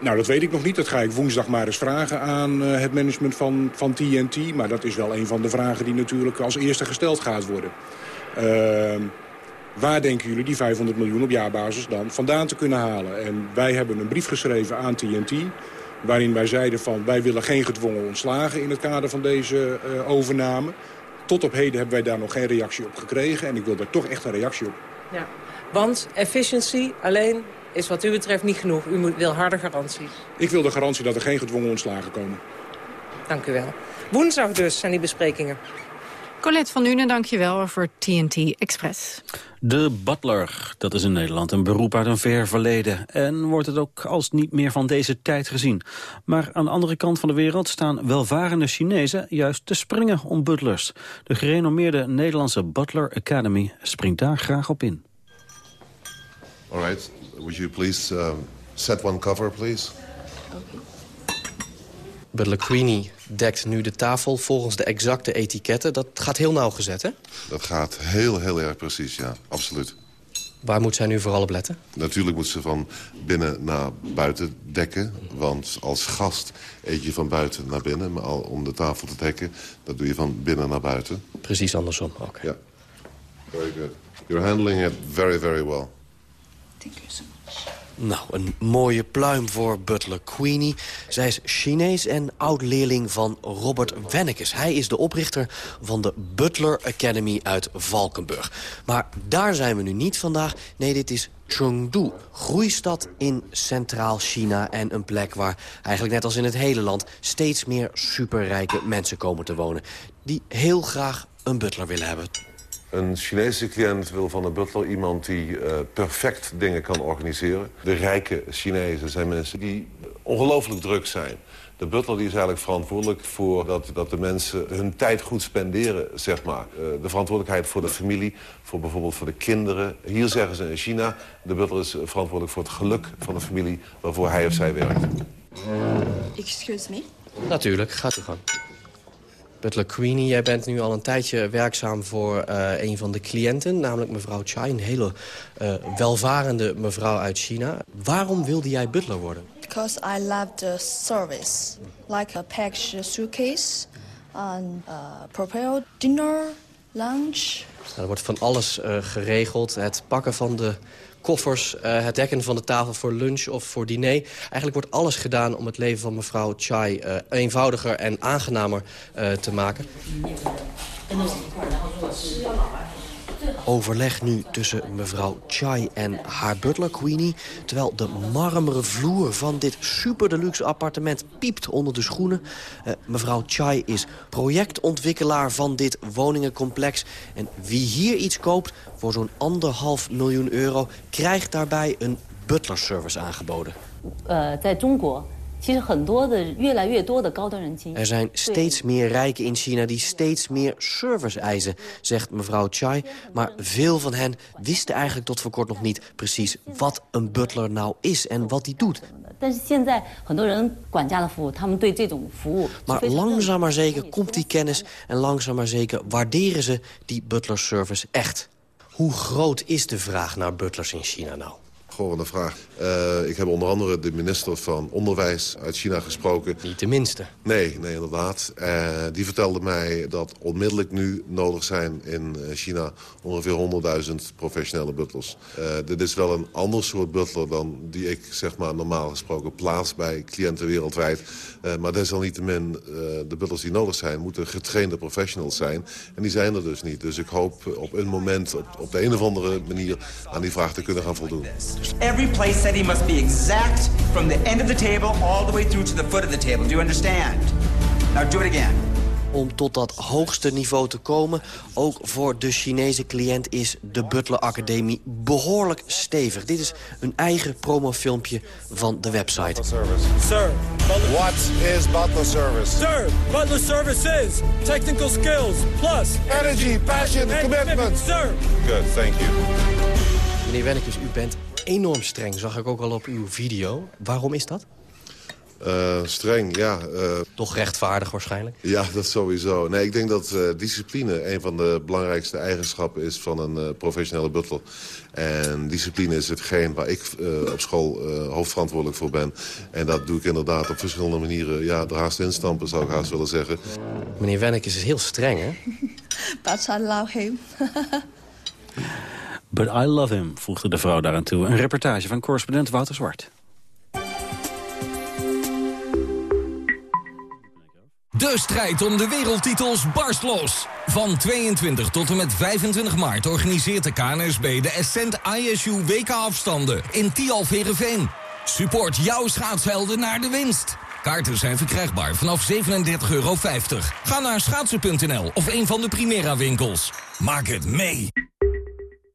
[SPEAKER 19] Nou, dat weet ik nog niet. Dat ga ik woensdag maar eens vragen aan uh, het management van, van TNT. Maar dat is wel een van de vragen die natuurlijk als eerste gesteld gaat worden. Uh, waar denken jullie die 500 miljoen op jaarbasis dan vandaan te kunnen halen? En wij hebben een brief geschreven aan TNT... waarin wij zeiden van wij willen geen gedwongen ontslagen... in het kader van deze uh, overname. Tot op heden hebben wij daar nog geen reactie op gekregen. En ik wil daar toch echt een reactie op.
[SPEAKER 17] Ja, want efficiency alleen is wat u betreft niet genoeg. U moet, wil harde garanties.
[SPEAKER 19] Ik wil de garantie dat er geen gedwongen ontslagen komen.
[SPEAKER 17] Dank u wel. Woensdag dus zijn die besprekingen.
[SPEAKER 10] Colette van Nuenen, dankjewel voor TNT Express.
[SPEAKER 9] De butler, dat is in Nederland een beroep uit een ver verleden. En wordt het ook als niet meer van deze tijd gezien. Maar aan de andere kant van de wereld staan welvarende Chinezen juist te springen om butlers. De gerenommeerde Nederlandse Butler Academy springt daar graag op in.
[SPEAKER 20] All right, would you please uh, set one cover, please?
[SPEAKER 21] Butler Queenie dekt nu de tafel volgens de exacte etiketten. Dat gaat heel nauwgezet, hè?
[SPEAKER 20] Dat gaat heel, heel erg precies, ja. Absoluut.
[SPEAKER 21] Waar moet zij nu vooral op letten?
[SPEAKER 20] Natuurlijk moet ze van binnen naar buiten dekken. Want als gast eet je van buiten naar binnen. Maar al om de tafel te dekken, dat doe je van binnen naar buiten.
[SPEAKER 21] Precies andersom, oké.
[SPEAKER 20] Ja. Very good. You're handling it very, very well.
[SPEAKER 21] Thank you so nou, een mooie pluim voor Butler Queenie. Zij is Chinees en oud-leerling van Robert Wennekes. Hij is de oprichter van de Butler Academy uit Valkenburg. Maar daar zijn we nu niet vandaag. Nee, dit is Chengdu, groeistad in Centraal China... en een plek waar, eigenlijk net als in het hele land... steeds meer superrijke mensen komen te wonen... die heel graag een butler willen hebben.
[SPEAKER 20] Een Chinese cliënt wil van een butler iemand die uh, perfect dingen kan organiseren. De rijke Chinezen zijn mensen die ongelooflijk druk zijn. De butler die is eigenlijk verantwoordelijk voor dat, dat de mensen hun tijd goed spenderen, zeg maar. Uh, de verantwoordelijkheid voor de familie, voor bijvoorbeeld voor de kinderen. Hier zeggen ze in China, de butler is verantwoordelijk voor het geluk van de familie waarvoor hij of zij werkt.
[SPEAKER 21] Excuse me? Natuurlijk, gaat u gang. Butler Queenie, jij bent nu al een tijdje werkzaam voor uh, een van de cliënten... namelijk mevrouw Chai, een hele uh, welvarende mevrouw uit China. Waarom wilde jij butler worden?
[SPEAKER 22] Because I love the service. Like a packaged suitcase, and, uh, prepared dinner, lunch.
[SPEAKER 21] Nou, er wordt van alles uh, geregeld. Het pakken van de koffers, uh, het dekken van de tafel voor lunch of voor diner. Eigenlijk wordt alles gedaan om het leven van mevrouw Chai uh, eenvoudiger en aangenamer uh, te maken. Overleg nu tussen mevrouw Chai en haar butler Queenie... terwijl de marmeren vloer van dit super deluxe appartement piept onder de schoenen. Uh, mevrouw Chai is projectontwikkelaar van dit woningencomplex. En wie hier iets koopt voor zo'n anderhalf miljoen euro... krijgt daarbij een butlerservice aangeboden.
[SPEAKER 23] Uh,
[SPEAKER 21] er zijn steeds meer rijken in China die steeds meer service eisen, zegt mevrouw Chai. Maar veel van hen wisten eigenlijk tot voor kort nog niet precies wat een butler nou is en wat hij doet. Maar langzaam maar zeker komt die kennis en langzaam maar zeker waarderen ze die butler service echt. Hoe groot is de vraag naar butlers in China nou?
[SPEAKER 20] Gewoon een vraag. Uh, ik heb onder andere de minister van Onderwijs uit China gesproken.
[SPEAKER 21] Niet de minste.
[SPEAKER 20] Nee, nee inderdaad. Uh, die vertelde mij dat onmiddellijk nu nodig zijn in eh, China ongeveer 100.000 professionele butlers. Uh, dit is wel een ander soort butler dan die ik zeg maar normaal gesproken plaats bij cliënten wereldwijd. Uh, maar desalniettemin, uh, de butlers die nodig zijn moeten getrainde professionals zijn. En die zijn er dus niet. Dus ik hoop op een moment op, op de een of andere manier aan die vraag te kunnen gaan voldoen.
[SPEAKER 24] Every place setting must be exact from the end of the table all the way through to the foot of the table. Do you understand? Now do it again.
[SPEAKER 21] Om tot dat hoogste niveau te komen, ook voor de Chinese cliënt... is de Butler Academie behoorlijk stevig. Dit is een eigen promofilmpje van de website.
[SPEAKER 25] Sir, what is Butler Service? Sir, Butler Service is technical skills plus energy, passion, commitment.
[SPEAKER 20] Sir. Good, thank you.
[SPEAKER 21] Meneer Wennekes, u bent enorm streng, zag ik ook al op uw video. Waarom is dat?
[SPEAKER 20] Uh, streng, ja. Uh,
[SPEAKER 26] Toch rechtvaardig waarschijnlijk?
[SPEAKER 20] Ja, dat sowieso. Nee, ik denk dat uh, discipline een van de belangrijkste eigenschappen is van een professionele butler. En discipline is hetgeen waar ik op school hoofdverantwoordelijk voor ben. En dat doe ik inderdaad op verschillende manieren. Ja, er haast instampen zou ik haast willen zeggen.
[SPEAKER 26] Meneer Wennek is heel streng, hè?
[SPEAKER 27] Love him. (laughs)
[SPEAKER 9] But I love him, voegde de vrouw daaraan toe. Een reportage van correspondent Wouter Zwart.
[SPEAKER 28] De strijd om de wereldtitels barst los. Van 22 tot en met 25 maart organiseert de KNSB de Ascent ISU WK-afstanden in Tialf Herenveen. Support jouw schaatshelden naar de winst. Kaarten zijn verkrijgbaar vanaf 37,50 euro. Ga naar schaatsen.nl of een van de Primera winkels. Maak het mee.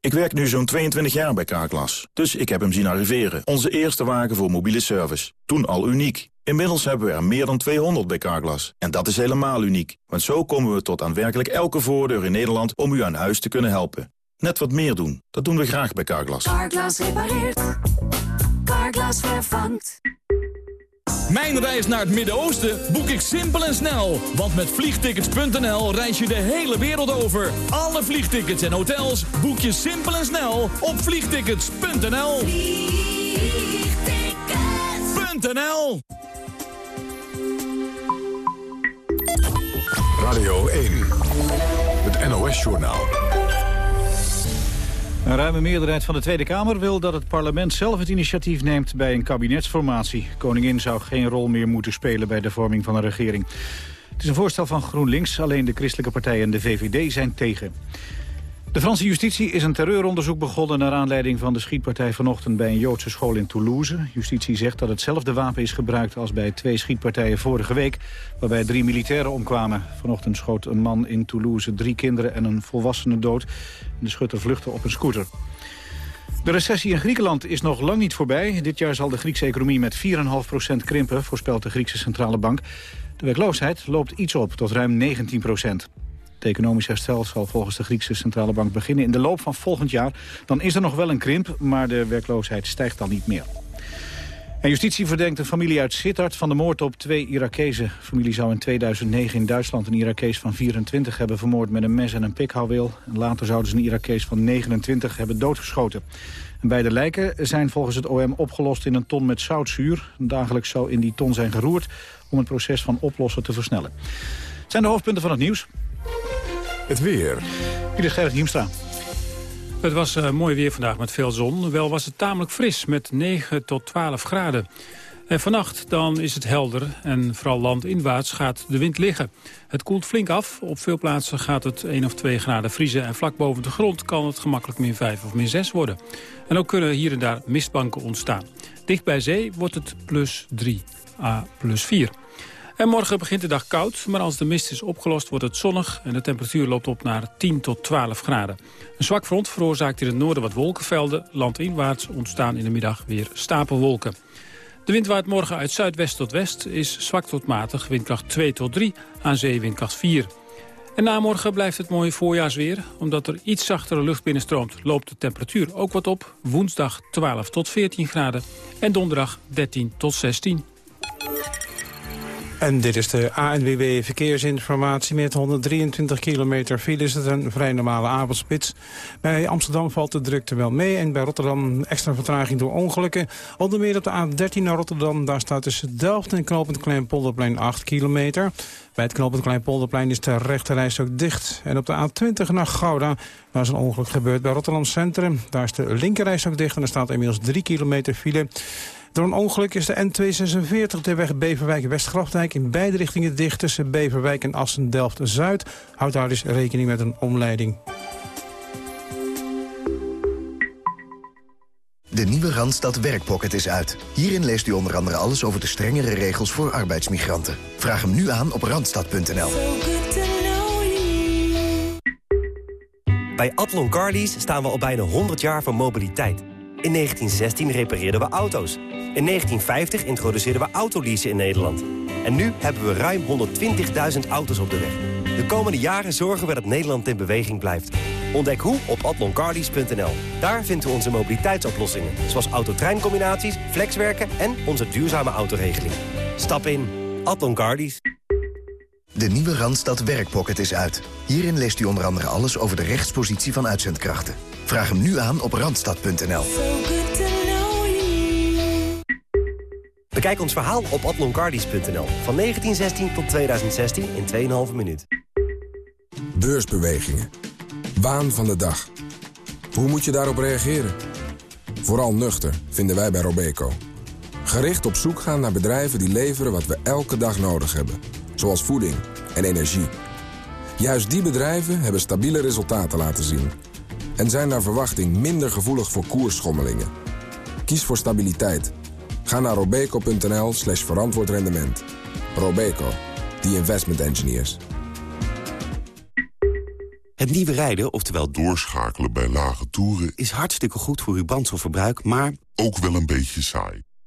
[SPEAKER 29] Ik werk nu zo'n 22 jaar bij Carglass, dus ik heb hem zien arriveren. Onze eerste wagen voor mobiele service. Toen al uniek. Inmiddels hebben we er meer dan 200 bij Carglass. En dat is helemaal uniek, want zo komen we tot aan werkelijk elke voordeur in Nederland om u aan huis te kunnen helpen. Net wat meer doen, dat doen we graag bij Carglass.
[SPEAKER 5] Carglass repareert. Carglass vervangt.
[SPEAKER 28] Mijn reis naar het Midden-Oosten boek ik simpel en snel. Want met vliegtickets.nl reis je de hele wereld over. Alle vliegtickets en hotels boek je simpel en snel op vliegtickets.nl. Vliegtickets.nl
[SPEAKER 1] Radio 1, het NOS-journaal.
[SPEAKER 2] Een ruime meerderheid van de Tweede Kamer wil dat het parlement zelf het initiatief neemt bij een kabinetsformatie. Koningin zou geen rol meer moeten spelen bij de vorming van een regering. Het is een voorstel van GroenLinks, alleen de christelijke partijen en de VVD zijn tegen. De Franse justitie is een terreuronderzoek begonnen... naar aanleiding van de schietpartij vanochtend bij een Joodse school in Toulouse. Justitie zegt dat hetzelfde wapen is gebruikt als bij twee schietpartijen vorige week... waarbij drie militairen omkwamen. Vanochtend schoot een man in Toulouse drie kinderen en een volwassene dood. De schutter vluchtte op een scooter. De recessie in Griekenland is nog lang niet voorbij. Dit jaar zal de Griekse economie met 4,5% krimpen, voorspelt de Griekse Centrale Bank. De werkloosheid loopt iets op, tot ruim 19 het economisch herstel zal volgens de Griekse Centrale Bank beginnen in de loop van volgend jaar. Dan is er nog wel een krimp, maar de werkloosheid stijgt dan niet meer. En justitie verdenkt een familie uit Sittard van de moord op twee Irakezen. De familie zou in 2009 in Duitsland een Irakees van 24 hebben vermoord met een mes en een pikhouweel. Later zouden ze een Irakees van 29 hebben doodgeschoten. En beide lijken zijn volgens het OM opgelost in een ton met zoutzuur. Dagelijks zou in die ton zijn geroerd om het proces van oplossen te versnellen. Het zijn de hoofdpunten van het nieuws.
[SPEAKER 1] Het weer.
[SPEAKER 2] Hier is Gerrit Hiemstra.
[SPEAKER 30] Het was uh, mooi weer vandaag met veel zon. Wel was het tamelijk fris met 9 tot 12 graden. En vannacht dan is het helder en vooral landinwaarts gaat de wind liggen. Het koelt flink af. Op veel plaatsen gaat het 1 of 2 graden vriezen... en vlak boven de grond kan het gemakkelijk min 5 of min 6 worden. En ook kunnen hier en daar mistbanken ontstaan. Dicht bij zee wordt het plus 3 a plus 4. En morgen begint de dag koud, maar als de mist is opgelost wordt het zonnig... en de temperatuur loopt op naar 10 tot 12 graden. Een zwak front veroorzaakt in het noorden wat wolkenvelden. Landinwaarts ontstaan in de middag weer stapelwolken. De wind waait morgen uit zuidwest tot west, is zwak tot matig, windkracht 2 tot 3, aan zee windkracht 4. En na morgen blijft het mooi voorjaarsweer. Omdat er iets zachtere lucht binnenstroomt, loopt de temperatuur ook wat op. Woensdag 12 tot 14 graden en donderdag 13 tot 16.
[SPEAKER 3] En dit is de ANWB Verkeersinformatie. Met 123 kilometer file is het een vrij normale avondspits. Bij Amsterdam valt de drukte wel mee. En bij Rotterdam extra vertraging door ongelukken. Onder meer op de A13 naar Rotterdam. Daar staat tussen Delft en Knopend Kleinpolderplein 8 kilometer. Bij het Knopend Kleinpolderplein is de rechterreis ook dicht. En op de A20 naar Gouda. Daar is een ongeluk gebeurd bij Rotterdam Centrum. Daar is de linkerreis ook dicht. En er staat inmiddels 3 kilometer file. Door een ongeluk is de N246 de weg Beverwijk-Westgrafdijk in beide richtingen dicht tussen Beverwijk en Assen-Delft-Zuid. Houd daar dus rekening met een omleiding.
[SPEAKER 31] De nieuwe Randstad Werkpocket is uit. Hierin leest u onder andere alles over de strengere regels voor arbeidsmigranten. Vraag hem nu aan op randstad.nl.
[SPEAKER 21] Bij Atlon Carlies staan we al bijna 100 jaar van mobiliteit. In 1916 repareerden we auto's. In 1950 introduceerden we autoleasen in Nederland. En nu hebben we ruim 120.000 auto's op de weg.
[SPEAKER 32] De komende jaren zorgen we dat Nederland in beweging blijft. Ontdek hoe op atloncardies.nl. Daar vinden we onze mobiliteitsoplossingen. Zoals autotreincombinaties, flexwerken en onze duurzame autoregeling. Stap in. Atloncardies.
[SPEAKER 23] De nieuwe Randstad Werkpocket is uit. Hierin leest u onder andere alles over de rechtspositie van uitzendkrachten. Vraag hem nu aan op randstad.nl.
[SPEAKER 32] Bekijk ons verhaal op atloncardies.nl. Van 1916 tot 2016 in 2,5 minuut.
[SPEAKER 33] Beursbewegingen. Waan van de dag. Hoe moet je daarop reageren? Vooral nuchter, vinden wij bij Robeco. Gericht op zoek gaan naar bedrijven die leveren wat we elke dag nodig hebben. Zoals voeding en energie. Juist die bedrijven hebben stabiele resultaten laten zien. En zijn naar verwachting minder gevoelig voor koersschommelingen. Kies voor stabiliteit. Ga naar robeco.nl slash verantwoord rendement. Robeco, the investment engineers.
[SPEAKER 31] Het nieuwe rijden, oftewel doorschakelen bij lage toeren... is hartstikke goed voor uw brandstofverbruik, maar ook wel een beetje saai.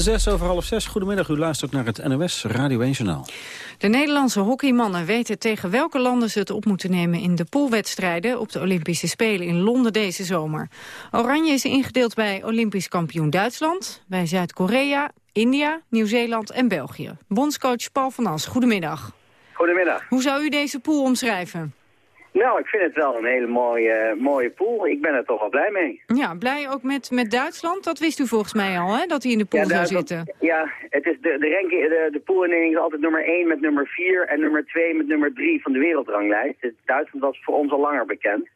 [SPEAKER 9] Zes over half zes. Goedemiddag, u luistert naar het NOS Radio 1 Journaal.
[SPEAKER 10] De Nederlandse hockeymannen weten tegen welke landen ze het op moeten nemen in de poolwedstrijden op de Olympische Spelen in Londen deze zomer. Oranje is ingedeeld bij Olympisch kampioen Duitsland, bij Zuid-Korea, India, Nieuw-Zeeland en België. Bondscoach Paul van As, goedemiddag.
[SPEAKER 34] Goedemiddag.
[SPEAKER 10] Hoe zou u deze pool omschrijven?
[SPEAKER 34] Nou, ik vind het wel een hele mooie, mooie pool. Ik ben er toch wel blij mee.
[SPEAKER 10] Ja, blij ook met, met Duitsland. Dat wist u volgens mij al, hè? Dat hij in de pool
[SPEAKER 34] ja,
[SPEAKER 10] zou zitten.
[SPEAKER 34] Ja, het is de, de, ranking, de, de poolindeling is altijd nummer 1 met nummer 4 en nummer 2 met nummer 3 van de wereldranglijst. Dus Duitsland was voor ons al langer bekend.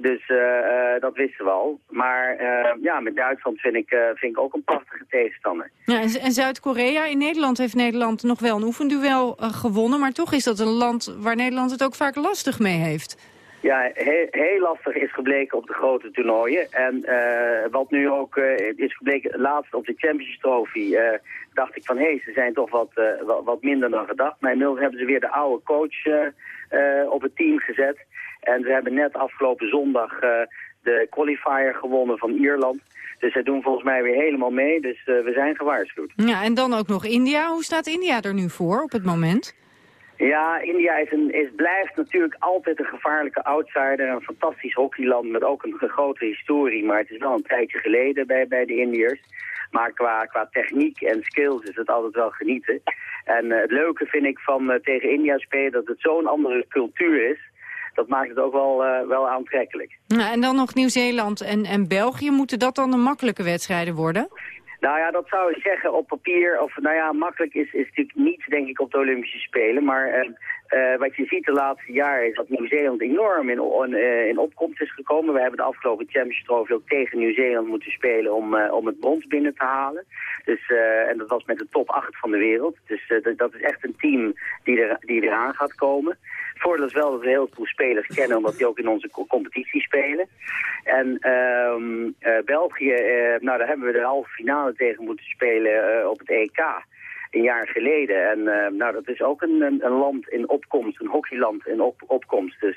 [SPEAKER 34] Dus eh, eh, dat wisten we al. Maar eh, ja, met Duitsland vind ik, vind ik ook een prachtige tegenstander.
[SPEAKER 10] Ja, en, Zuid-Korea, in Nederland heeft Nederland nog wel een oefenduel gewonnen. Maar toch is dat een land waar Nederland het ook vaak lastig mee heeft.
[SPEAKER 34] Ja, heel, heel lastig is gebleken op de grote toernooien. En wat nu ook is gebleken, laatst op de Champions Trophy, dacht ik van hé, ze zijn toch wat, wat, minder dan gedacht. Maar inmiddels hebben ze weer de oude coach op het team gezet. En ze hebben net afgelopen zondag eh, de qualifier gewonnen van Ierland. Dus zij doen volgens mij weer helemaal mee, dus eh, we zijn gewaarschuwd.
[SPEAKER 10] Ja, en dan ook nog India. Hoe staat India er nu voor op het moment?
[SPEAKER 34] Ja, India is een, is, blijft natuurlijk altijd een gevaarlijke outsider. Een fantastisch hockeyland met ook een, grote historie. Maar het is wel een tijdje geleden bij, bij de Indiërs. Maar qua, qua techniek en skills is het altijd wel genieten. En eh, het leuke vind ik van tegen India spelen dat het zo'n andere cultuur is. Dat maakt het ook wel, eh, wel aantrekkelijk.
[SPEAKER 10] Nou, en dan nog Nieuw-Zeeland en, en België. Moeten dat dan de makkelijke wedstrijden worden?
[SPEAKER 34] Nou ja, dat zou ik zeggen op papier. Of nou ja, makkelijk is, is natuurlijk niets, denk ik, op de Olympische Spelen. Maar eh, eh, wat je ziet de laatste jaren is dat Nieuw-Zeeland enorm in, on- in opkomst is gekomen. We hebben de afgelopen Champions Trophy ook tegen Nieuw-Zeeland moeten spelen om, om het brons binnen te halen. Dus, en dat was met de top 8 van de wereld. Dus dat- dat is echt een team die, er, die eraan gaat komen. Voordeel is wel dat we heel veel spelers kennen, omdat die ook in onze co- competitie spelen. En ehm, eh, België, eh, nou daar hebben we de halve finale tegen moeten spelen eh, op het EK. Een jaar geleden. En eh, nou, dat is ook een, een, land in opkomst, een hockeyland in op, opkomst. Dus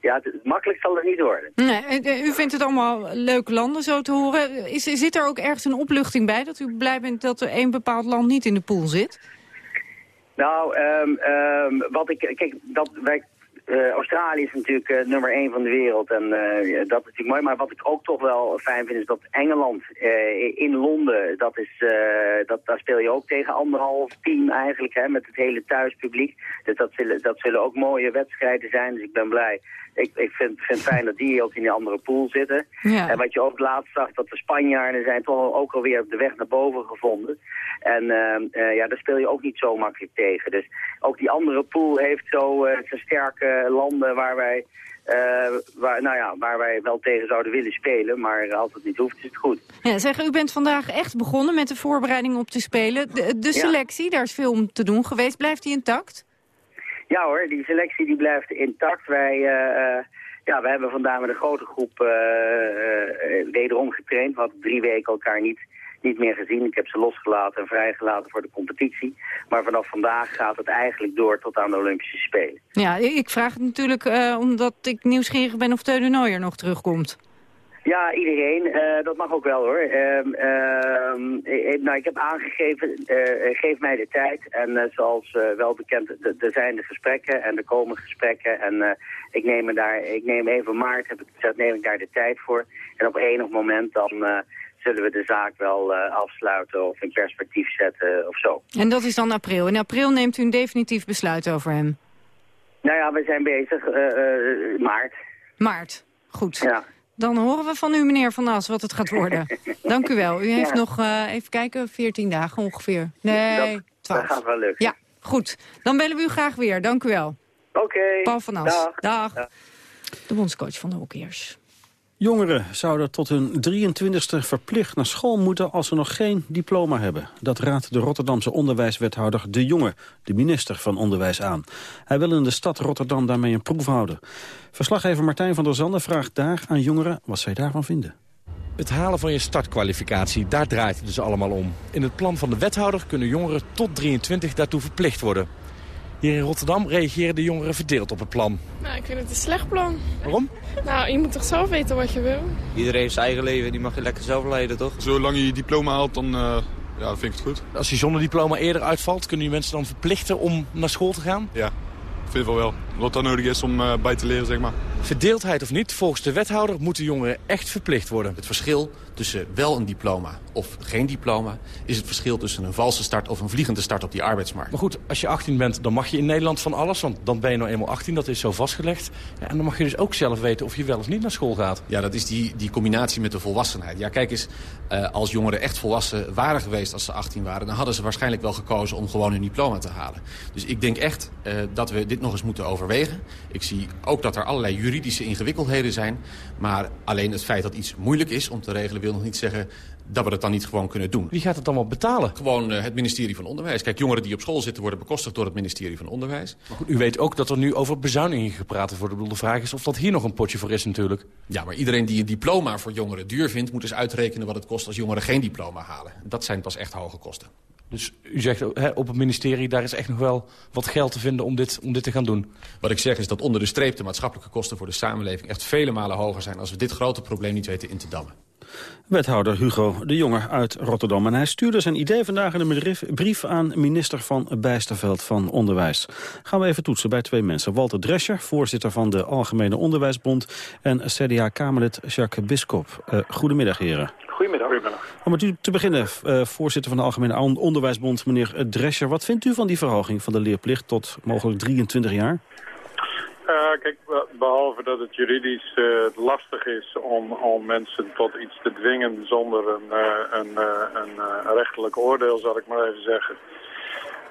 [SPEAKER 34] ja, het, makkelijk zal het niet worden.
[SPEAKER 10] Nee, u vindt het allemaal leuke landen zo te horen. Is, zit er ook ergens een opluchting bij dat u blij bent dat er één bepaald land niet in de pool zit?
[SPEAKER 34] Nou, ehm, ehm, wat ik, kijk, dat wij, eh, Australië is natuurlijk eh, nummer 1 van de wereld en eh, dat is natuurlijk mooi. Maar wat ik ook toch wel fijn vind is dat Engeland in Londen, dat is, dat, daar speel je ook tegen anderhalf team eigenlijk, hè, met het hele thuispubliek. Dus dat zullen, dat zullen ook mooie wedstrijden zijn, dus ik ben blij. Ik, ik vind, vind het fijn dat die ook in die andere pool zitten.
[SPEAKER 10] Ja.
[SPEAKER 34] En wat je ook laatst zag, dat de Spanjaarden zijn toch ook alweer de weg naar boven gevonden. En ehm, eh, ja, daar speel je ook niet zo makkelijk tegen. Dus ook die andere pool heeft zo zijn sterke landen waar wij, eh, waar, nou ja, waar wij wel tegen zouden willen spelen. Maar als het niet hoeft, is het goed.
[SPEAKER 10] Ja, zeg, u bent vandaag echt begonnen met de voorbereiding op te spelen. De, de
[SPEAKER 34] Ja.
[SPEAKER 10] selectie, daar is veel om te doen geweest. Blijft die intact?
[SPEAKER 34] Ja hoor, die selectie die blijft intact. Wij, uh, ja, we hebben vandaag met een grote groep uh, wederom getraind. We hadden drie weken elkaar niet, niet meer gezien. Ik heb ze losgelaten en vrijgelaten voor de competitie. Maar vanaf vandaag gaat het eigenlijk door tot aan de Olympische Spelen.
[SPEAKER 10] Ja, ik vraag het natuurlijk omdat ik nieuwsgierig ben of Teun Nooier nog terugkomt.
[SPEAKER 34] Ja, iedereen. Uh, dat mag ook wel hoor. Uh, uh, nou, ik heb aangegeven, geef mij de tijd. En zoals wel bekend, er zijn de gesprekken en er komen gesprekken. En ik, neem me daar, ik neem even maart, heb ik gezegd, neem ik daar de tijd voor. En op enig moment dan zullen we de zaak wel afsluiten of in perspectief zetten of zo.
[SPEAKER 10] En dat is dan april. In april neemt u een definitief besluit over hem?
[SPEAKER 34] Nou ja, we zijn bezig. maart.
[SPEAKER 10] Maart, goed.
[SPEAKER 34] Ja.
[SPEAKER 10] Dan horen we van u, meneer Van As, wat het gaat worden. (laughs) Dank u wel. U heeft nog, uh, even kijken, 14 dagen ongeveer. Nee,
[SPEAKER 34] dat, 12. Dat gaat wel lukken.
[SPEAKER 10] Ja, goed. Dan bellen we u graag weer. Dank u wel.
[SPEAKER 34] Oké. Okay.
[SPEAKER 10] Paul Van As.
[SPEAKER 34] Dag.
[SPEAKER 10] Dag. De bondscoach van de hockeyers.
[SPEAKER 9] Jongeren zouden tot hun 23e verplicht naar school moeten als ze nog geen diploma hebben. Dat raadt de Rotterdamse onderwijswethouder De Jonge, de minister van Onderwijs, aan. Hij wil in de stad Rotterdam daarmee een proef houden. Verslaggever Martijn van der Zanden vraagt daar aan jongeren wat zij daarvan vinden.
[SPEAKER 35] Het halen van je startkwalificatie, daar draait het dus allemaal om. In het plan van de wethouder kunnen jongeren tot 23 daartoe verplicht worden. Hier in Rotterdam reageren de jongeren verdeeld op het plan.
[SPEAKER 36] Nou, ik vind het een slecht plan.
[SPEAKER 35] Waarom?
[SPEAKER 36] Nou, je moet toch zelf weten wat je wil?
[SPEAKER 37] Iedereen heeft zijn eigen leven, die mag je lekker zelf leiden, toch?
[SPEAKER 38] Zolang je je diploma haalt, dan uh, ja, vind ik het goed.
[SPEAKER 35] Als je zonder diploma eerder uitvalt, kunnen je mensen dan verplichten om naar school te gaan?
[SPEAKER 38] Ja, ik vind wel wel. Wat dan nodig is om uh, bij te leren, zeg maar.
[SPEAKER 35] Verdeeldheid of niet, volgens de wethouder moeten jongeren echt verplicht worden.
[SPEAKER 39] Het verschil tussen wel een diploma of geen diploma... is het verschil tussen een valse start of een vliegende start op die arbeidsmarkt.
[SPEAKER 35] Maar goed, als je 18 bent, dan mag je in Nederland van alles... want dan ben je nou eenmaal 18, dat is zo vastgelegd. Ja, en dan mag je dus ook zelf weten of je wel of niet naar school gaat.
[SPEAKER 39] Ja, dat is die, die combinatie met de volwassenheid. Ja, kijk eens, uh, als jongeren echt volwassen waren geweest als ze 18 waren... dan hadden ze waarschijnlijk wel gekozen om gewoon hun diploma te halen. Dus ik denk echt uh, dat we dit nog eens moeten overwegen. Ik zie ook dat er allerlei juridische ingewikkeldheden zijn. Maar alleen het feit dat iets moeilijk is om te regelen... wil nog niet zeggen dat we dat dan niet gewoon kunnen doen.
[SPEAKER 35] Wie gaat het allemaal betalen?
[SPEAKER 39] Gewoon uh, het ministerie van Onderwijs. Kijk, jongeren die op school zitten worden bekostigd door het ministerie van Onderwijs.
[SPEAKER 35] Maar goed, u weet ook dat er nu over bezuinigingen gepraat wordt. Ik bedoel, de vraag is of dat hier nog een potje voor is natuurlijk.
[SPEAKER 39] Ja, maar iedereen die een diploma voor jongeren duur vindt... moet dus uitrekenen wat het kost als jongeren geen diploma halen. Dat zijn pas echt hoge kosten.
[SPEAKER 35] Dus u zegt hè, op het ministerie, daar is echt nog wel wat geld te vinden om dit, om dit te gaan doen.
[SPEAKER 39] Wat ik zeg is dat onder de streep de maatschappelijke kosten voor de samenleving echt vele malen hoger zijn als we dit grote probleem niet weten in te dammen.
[SPEAKER 9] Wethouder Hugo de Jonge uit Rotterdam. En hij stuurde zijn idee vandaag in een brief aan minister van Bijsterveld van Onderwijs. Gaan we even toetsen bij twee mensen. Walter Drescher, voorzitter van de Algemene Onderwijsbond... en CDA-Kamerlid Jacques Biskop. Uh, goedemiddag, heren.
[SPEAKER 40] Goedemiddag. Goedemiddag.
[SPEAKER 9] Om met u te beginnen, uh, voorzitter van de Algemene Onderwijsbond, meneer Drescher. Wat vindt u van die verhoging van de leerplicht tot mogelijk 23 jaar?
[SPEAKER 40] Uh, kijk, behalve dat het juridisch uh, lastig is om, om mensen tot iets te dwingen zonder een, uh, een, een rechtelijk oordeel, zal ik maar even zeggen.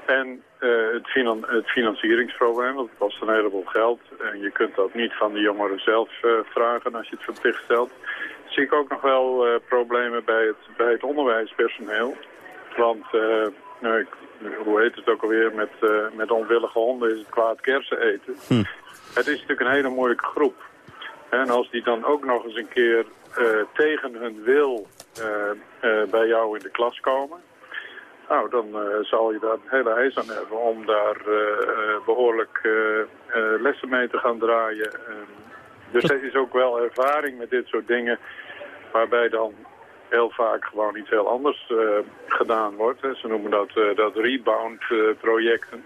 [SPEAKER 40] En het, het, financieringsprobleem, dat kost een heleboel geld. En je kunt dat niet van de jongeren zelf vragen als je het verplicht stelt. Zie ik ook nog wel problemen bij het, bij het onderwijspersoneel. Want, nou, hoe heet het ook alweer, met, met onwillige honden is het kwaad kersen eten. Hm. Het is natuurlijk een hele moeilijke groep. En als die dan ook nog eens een keer uh, tegen hun wil uh, uh, bij jou in de klas komen... Nou, dan zal je daar een hele eis aan hebben om daar behoorlijk lessen mee te gaan draaien. dus er is ook wel ervaring met dit soort dingen... waarbij dan heel vaak gewoon iets heel anders gedaan wordt. Ze noemen dat, dat rebound-projecten.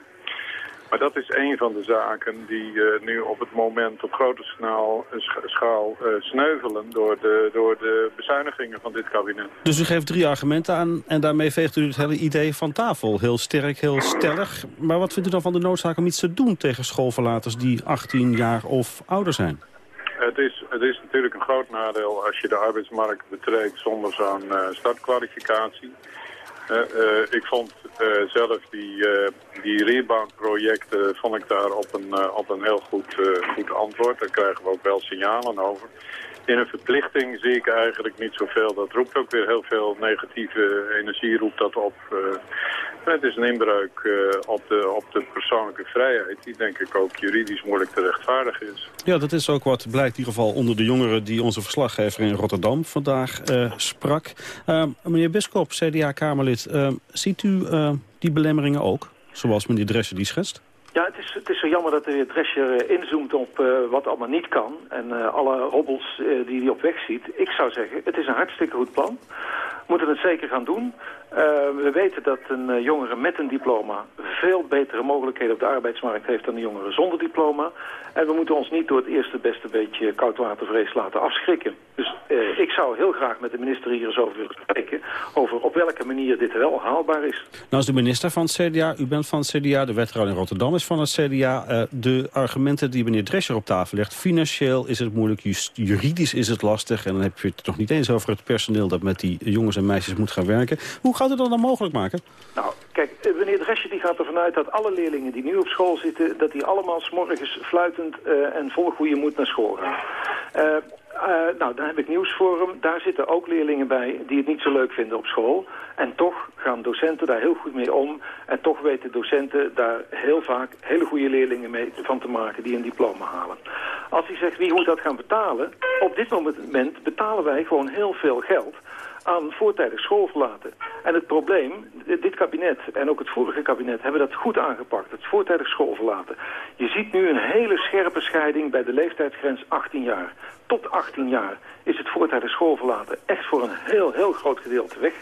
[SPEAKER 40] Maar dat is een van de zaken die uh, nu op het moment op grote schaal, schaal uh, sneuvelen door de, door de bezuinigingen van dit kabinet.
[SPEAKER 9] Dus u geeft drie argumenten aan en daarmee veegt u het hele idee van tafel. Heel sterk, heel stellig. Maar wat vindt u dan van de noodzaak om iets te doen tegen schoolverlaters die 18 jaar of ouder zijn?
[SPEAKER 40] Het is, het is natuurlijk een groot nadeel als je de arbeidsmarkt betreedt zonder zo'n uh, startkwalificatie. Eh, ik vond eh, zelf die, eh, die rebound-projecten vond ik daar op een, op een heel goed, goed antwoord. Daar krijgen we ook wel signalen over. In een verplichting zie ik eigenlijk niet zoveel. Dat roept ook weer heel veel negatieve energie roept dat op. Eh, het is een inbreuk eh, op, de, op de persoonlijke vrijheid... die denk ik ook juridisch moeilijk te rechtvaardigen is.
[SPEAKER 9] Ja, dat is ook wat blijkt in ieder geval onder de jongeren... die onze verslaggever in Rotterdam vandaag eh, sprak. Meneer Biskop, CDA-Kamerlid, ziet u die belemmeringen ook? Zoals meneer Dresser die schetst?
[SPEAKER 41] Ja, het is, het is zo jammer dat de Drescher inzoomt op uh, wat allemaal niet kan. En uh, alle hobbels die hij op weg ziet. Ik zou zeggen, het is een hartstikke goed plan. We moeten het zeker gaan doen. Uh, we weten dat een uh, jongere met een diploma veel betere mogelijkheden op de arbeidsmarkt heeft dan een jongere zonder diploma. En we moeten ons niet door het eerste beste beetje koudwatervrees laten afschrikken. Dus uh, ik zou heel graag met de minister hier eens over willen spreken... over op welke manier dit wel haalbaar is.
[SPEAKER 9] Nou is de minister van het CDA, u bent van het CDA, de wethouder in Rotterdam is van het CDA. de argumenten die meneer Drescher op tafel legt, financieel is het moeilijk, juridisch is het lastig... en dan heb je het nog niet eens over het personeel dat met die jongens en meisjes moet gaan werken. Hoe gaat het dan dan mogelijk maken?
[SPEAKER 41] Nou, kijk, meneer Dresje die gaat ervan uit dat alle leerlingen die nu op school zitten... dat die allemaal s'morgens fluitend uh, en vol goede moed naar school gaan. Uh, nou, dan heb ik nieuws voor hem. Daar zitten ook leerlingen bij die het niet zo leuk vinden op school. En toch gaan docenten daar heel goed mee om. En toch weten docenten daar heel vaak hele goede leerlingen mee van te maken die een diploma halen. Als hij zegt wie moet dat gaan betalen, op dit moment betalen wij gewoon heel veel geld aan voortijdig schoolverlaten. En het probleem, dit kabinet en ook het vorige kabinet hebben dat goed aangepakt. Het voortijdig schoolverlaten. Je ziet nu een hele scherpe scheiding bij de leeftijdsgrens 18 jaar. Tot 18 jaar is het voortijdig schoolverlaten echt voor een heel, heel groot gedeelte weg.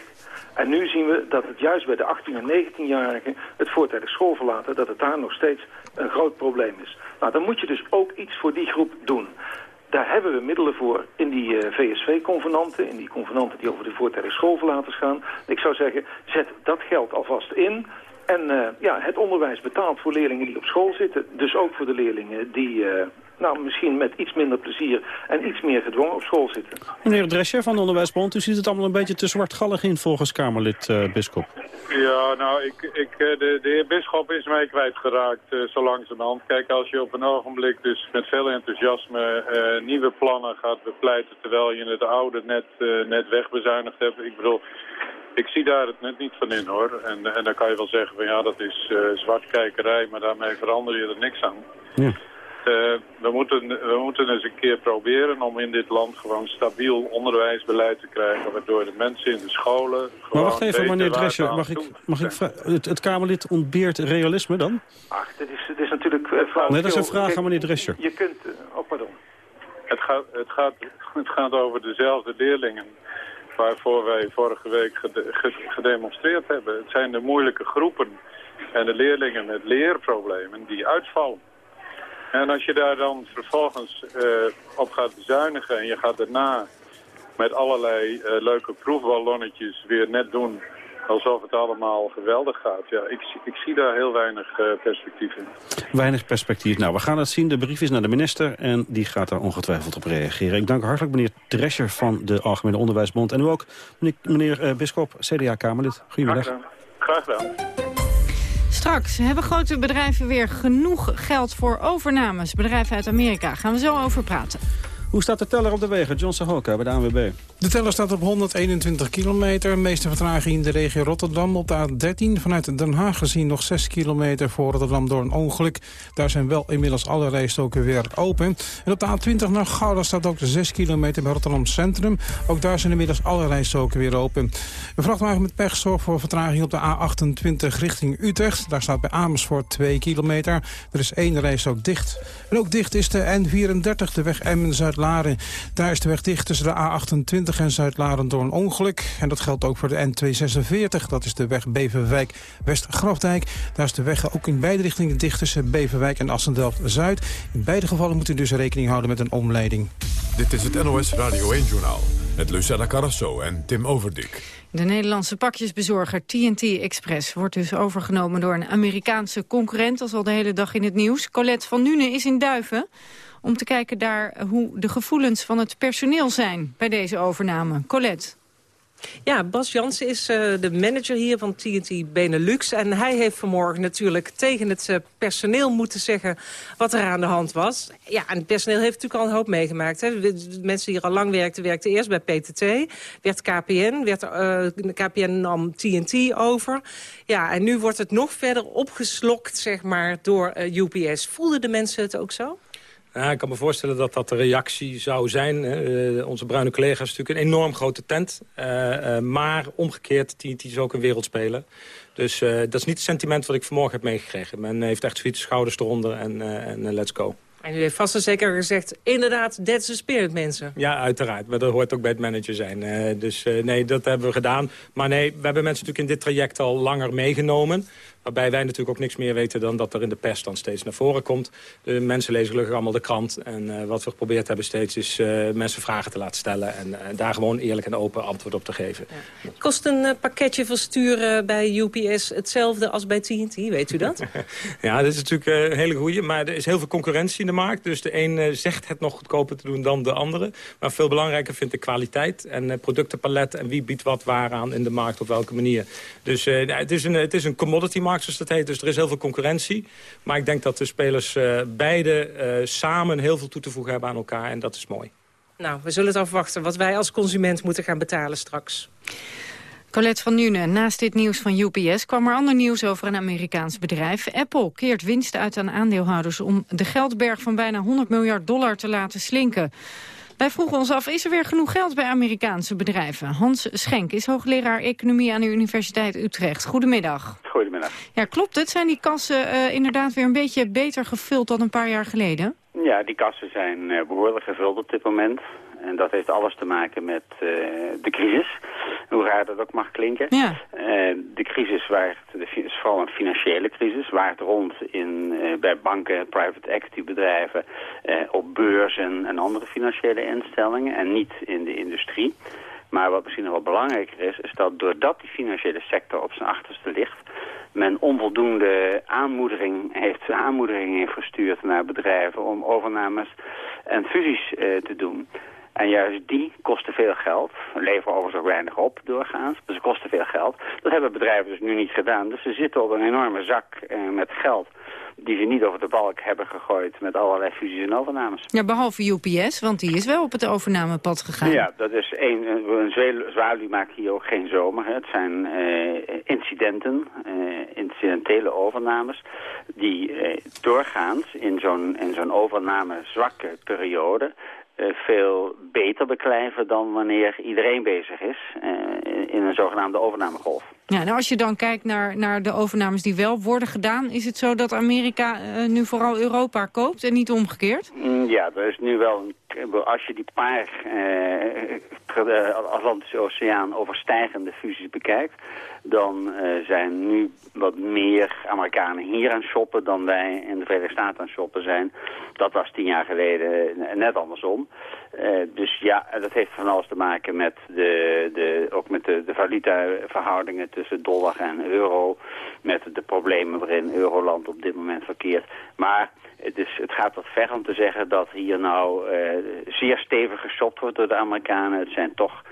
[SPEAKER 41] En nu zien we dat het juist bij de 18 en 19-jarigen, het voortijdig schoolverlaten, dat het daar nog steeds een groot probleem is. Nou, dan moet je dus ook iets voor die groep doen. Daar hebben we middelen voor in die uh, VSV-convenanten, in die convenanten die over de voortijdig schoolverlaters gaan. Ik zou zeggen, zet dat geld alvast in. En uh, ja, het onderwijs betaalt voor leerlingen die op school zitten. Dus ook voor de leerlingen die uh, nou, misschien met iets minder plezier en iets meer gedwongen op school zitten.
[SPEAKER 9] Meneer Drescher van de Onderwijsbond, u ziet het allemaal een beetje te zwartgallig in volgens Kamerlid uh, Biskop.
[SPEAKER 40] Ja, nou, ik, ik, de, de heer Bisschop is mij kwijtgeraakt uh, zo langzamerhand. Kijk, als je op een ogenblik dus met veel enthousiasme uh, nieuwe plannen gaat bepleiten... terwijl je het oude net, uh, net wegbezuinigd hebt. Ik bedoel, ik zie daar het net niet van in, hoor. En, en dan kan je wel zeggen van ja, dat is uh, zwartkijkerij, maar daarmee verander je er niks aan. Ja. Uh, we, moeten, we moeten eens een keer proberen om in dit land gewoon stabiel onderwijsbeleid te krijgen. Waardoor de mensen in de scholen
[SPEAKER 9] Maar wacht even, meneer Drescher, mag ik, mag ik het, het Kamerlid ontbeert realisme dan?
[SPEAKER 41] Ach, dit is, dit is natuurlijk... Uh,
[SPEAKER 9] nee, dat is een vraag aan meneer Drescher.
[SPEAKER 41] Je, je kunt... oh, pardon.
[SPEAKER 40] Het gaat, het, gaat, het gaat over dezelfde leerlingen waarvoor wij vorige week gedemonstreerd hebben. Het zijn de moeilijke groepen en de leerlingen met leerproblemen die uitvallen. En als je daar dan vervolgens uh, op gaat bezuinigen en je gaat daarna met allerlei uh, leuke proefballonnetjes weer net doen alsof het allemaal geweldig gaat. Ja, ik, ik zie daar heel weinig uh, perspectief in.
[SPEAKER 9] Weinig perspectief. Nou, we gaan het zien. De brief is naar de minister en die gaat daar ongetwijfeld op reageren. Ik dank hartelijk meneer Drescher van de Algemene Onderwijsbond. En u ook, meneer, meneer Biskop, CDA-Kamerlid. Goedemiddag.
[SPEAKER 40] Graag gedaan. Graag gedaan.
[SPEAKER 10] Straks hebben grote bedrijven weer genoeg geld voor overnames. Bedrijven uit Amerika gaan we zo over praten.
[SPEAKER 9] Hoe staat de teller op de wegen? John Sahoka bij de ANWB.
[SPEAKER 3] De teller staat op 121 kilometer. Meeste vertraging in de regio Rotterdam. Op de A13 vanuit Den Haag gezien nog 6 kilometer voor Rotterdam door een ongeluk. Daar zijn wel inmiddels alle rijstoken weer open. En op de A20 naar Gouda staat ook 6 kilometer bij Rotterdam Centrum. Ook daar zijn inmiddels alle rijstoken weer open. Een vrachtwagen met pech zorgt voor vertraging op de A28 richting Utrecht. Daar staat bij Amersfoort 2 kilometer. Er is één rijstok dicht. En ook dicht is de N34, de weg Emmen-Zuid-Laren. Daar is de weg dicht tussen de A28 en Zuid-Laren door een ongeluk. En dat geldt ook voor de N246. Dat is de weg Beverwijk-West-Grafdijk. Daar is de weg ook in beide richtingen dicht tussen Beverwijk en Assendelft-Zuid. In beide gevallen moet u dus rekening houden met een omleiding.
[SPEAKER 1] Dit is het NOS Radio 1-journaal met Lucella Carrasso en Tim Overdik.
[SPEAKER 10] De Nederlandse pakjesbezorger TNT Express wordt dus overgenomen door een Amerikaanse concurrent. Dat is al de hele dag in het nieuws. Colette van Nune is in Duiven om te kijken daar hoe de gevoelens van het personeel zijn bij deze overname. Colette.
[SPEAKER 17] Ja, Bas Jansen is uh, de manager hier van TNT Benelux. En hij heeft vanmorgen natuurlijk tegen het uh, personeel moeten zeggen wat er aan de hand was. Ja, en het personeel heeft natuurlijk al een hoop meegemaakt. Hè. Mensen die hier al lang werkten, werkten eerst bij PTT. Werd KPN, werd, uh, KPN nam TNT over. Ja, en nu wordt het nog verder opgeslokt, zeg maar, door UPS. Voelden de mensen het ook zo?
[SPEAKER 41] Ja, ik kan me voorstellen dat dat de reactie zou zijn. Uh, onze bruine collega is natuurlijk een enorm grote tent. Uh, uh, maar omgekeerd, TNT is ook een wereldspeler. Dus dat is niet het sentiment wat ik vanmorgen heb meegekregen. Men heeft echt zoiets schouders eronder en, en let's go.
[SPEAKER 17] En u heeft vast en zeker gezegd, inderdaad, that's the spirit, mensen.
[SPEAKER 41] Ja, uiteraard. Maar dat hoort ook bij het manager zijn. Uh, dus uh, nee, dat hebben we gedaan. Maar nee, we hebben mensen natuurlijk in dit traject al langer meegenomen. Waarbij wij natuurlijk ook niks meer weten dan dat er in de pers dan steeds naar voren komt. De mensen lezen gelukkig allemaal de krant. En uh, wat we geprobeerd hebben steeds is uh, mensen vragen te laten stellen. En uh, daar gewoon eerlijk en open antwoord op te geven.
[SPEAKER 17] Ja. Kost een pakketje versturen bij UPS hetzelfde als bij TNT, weet u dat? (laughs)
[SPEAKER 41] ja, dat is natuurlijk een hele goeie. Maar er is heel veel concurrentie in de markt. Dus de een zegt het nog goedkoper te doen dan de andere. Maar veel belangrijker vind ik kwaliteit en productenpalet. En wie biedt wat waar aan in de markt op welke manier. Dus het, is een, het is een commodity markt zoals dat heet. Dus er is heel veel concurrentie. Maar ik denk dat de spelers uh, beide uh, samen heel veel toe te voegen hebben aan elkaar. En dat is mooi.
[SPEAKER 17] Nou, we zullen het afwachten wat wij als consument moeten gaan betalen straks.
[SPEAKER 10] Colette van Nuenen, naast dit nieuws van UPS kwam er ander nieuws over een Amerikaans bedrijf. Apple keert winst uit aan aandeelhouders om de geldberg van bijna 100 miljard dollar te laten slinken. Wij vroegen ons af, is er weer genoeg geld bij Amerikaanse bedrijven? Hans Schenk is hoogleraar economie aan de Universiteit Utrecht. Goedemiddag.
[SPEAKER 42] Goedemiddag.
[SPEAKER 10] Ja, klopt het? Zijn die kassen uh, inderdaad weer een beetje beter gevuld dan een paar jaar geleden?
[SPEAKER 42] Ja, die kassen zijn uh, behoorlijk gevuld op dit moment. En dat heeft alles te maken met uh, de crisis. Hoe raar dat ook mag klinken.
[SPEAKER 10] Ja.
[SPEAKER 42] Uh, de crisis waart, de, is vooral een financiële crisis, waart rond in, uh, bij banken, private equity bedrijven, op beurzen en andere financiële instellingen en niet in de industrie. Maar wat misschien nog wel belangrijker is, is dat doordat die financiële sector op zijn achterste ligt, men onvoldoende aanmoediging heeft, aanmoediging heeft gestuurd naar bedrijven om overnames en fusies te doen. En juist die kosten veel geld. Leveren overigens ook weinig op doorgaans. Dus ze kosten veel geld. Dat hebben bedrijven dus nu niet gedaan. Dus ze zitten op een enorme zak eh, met geld die ze niet over de balk hebben gegooid met allerlei fusies en overnames.
[SPEAKER 10] Ja, behalve UPS, want die is wel op het overnamepad gegaan.
[SPEAKER 42] Ja, dat is een, een zwaluw maakt hier ook geen zomer. Hè. Het zijn uh, incidenten, uh, incidentele overnames, die uh, doorgaans in zo'n zo'n overname zwakke periode uh, veel beter beklijven dan wanneer iedereen bezig is uh, in een zogenaamde overnamegolf.
[SPEAKER 10] Ja, nou als je dan kijkt naar, naar de overnames die wel worden gedaan... is het zo dat Amerika uh, nu vooral Europa koopt en niet omgekeerd?
[SPEAKER 42] Mm, ja, er is nu wel... Als je die paar Atlantische Oceaan overstijgende fusies bekijkt... dan zijn nu wat meer Amerikanen hier aan shoppen dan wij in de Verenigde Staten aan shoppen zijn. Dat was tien jaar geleden net andersom. Dus ja, dat heeft van alles te maken met de, de, ook met de, de valutaverhoudingen tussen dollar en euro. Met de problemen waarin Euroland op dit moment verkeert. Maar het, is, het gaat wat ver om te zeggen dat hier nou uh, zeer stevig geshopt wordt door de Amerikanen. Het zijn toch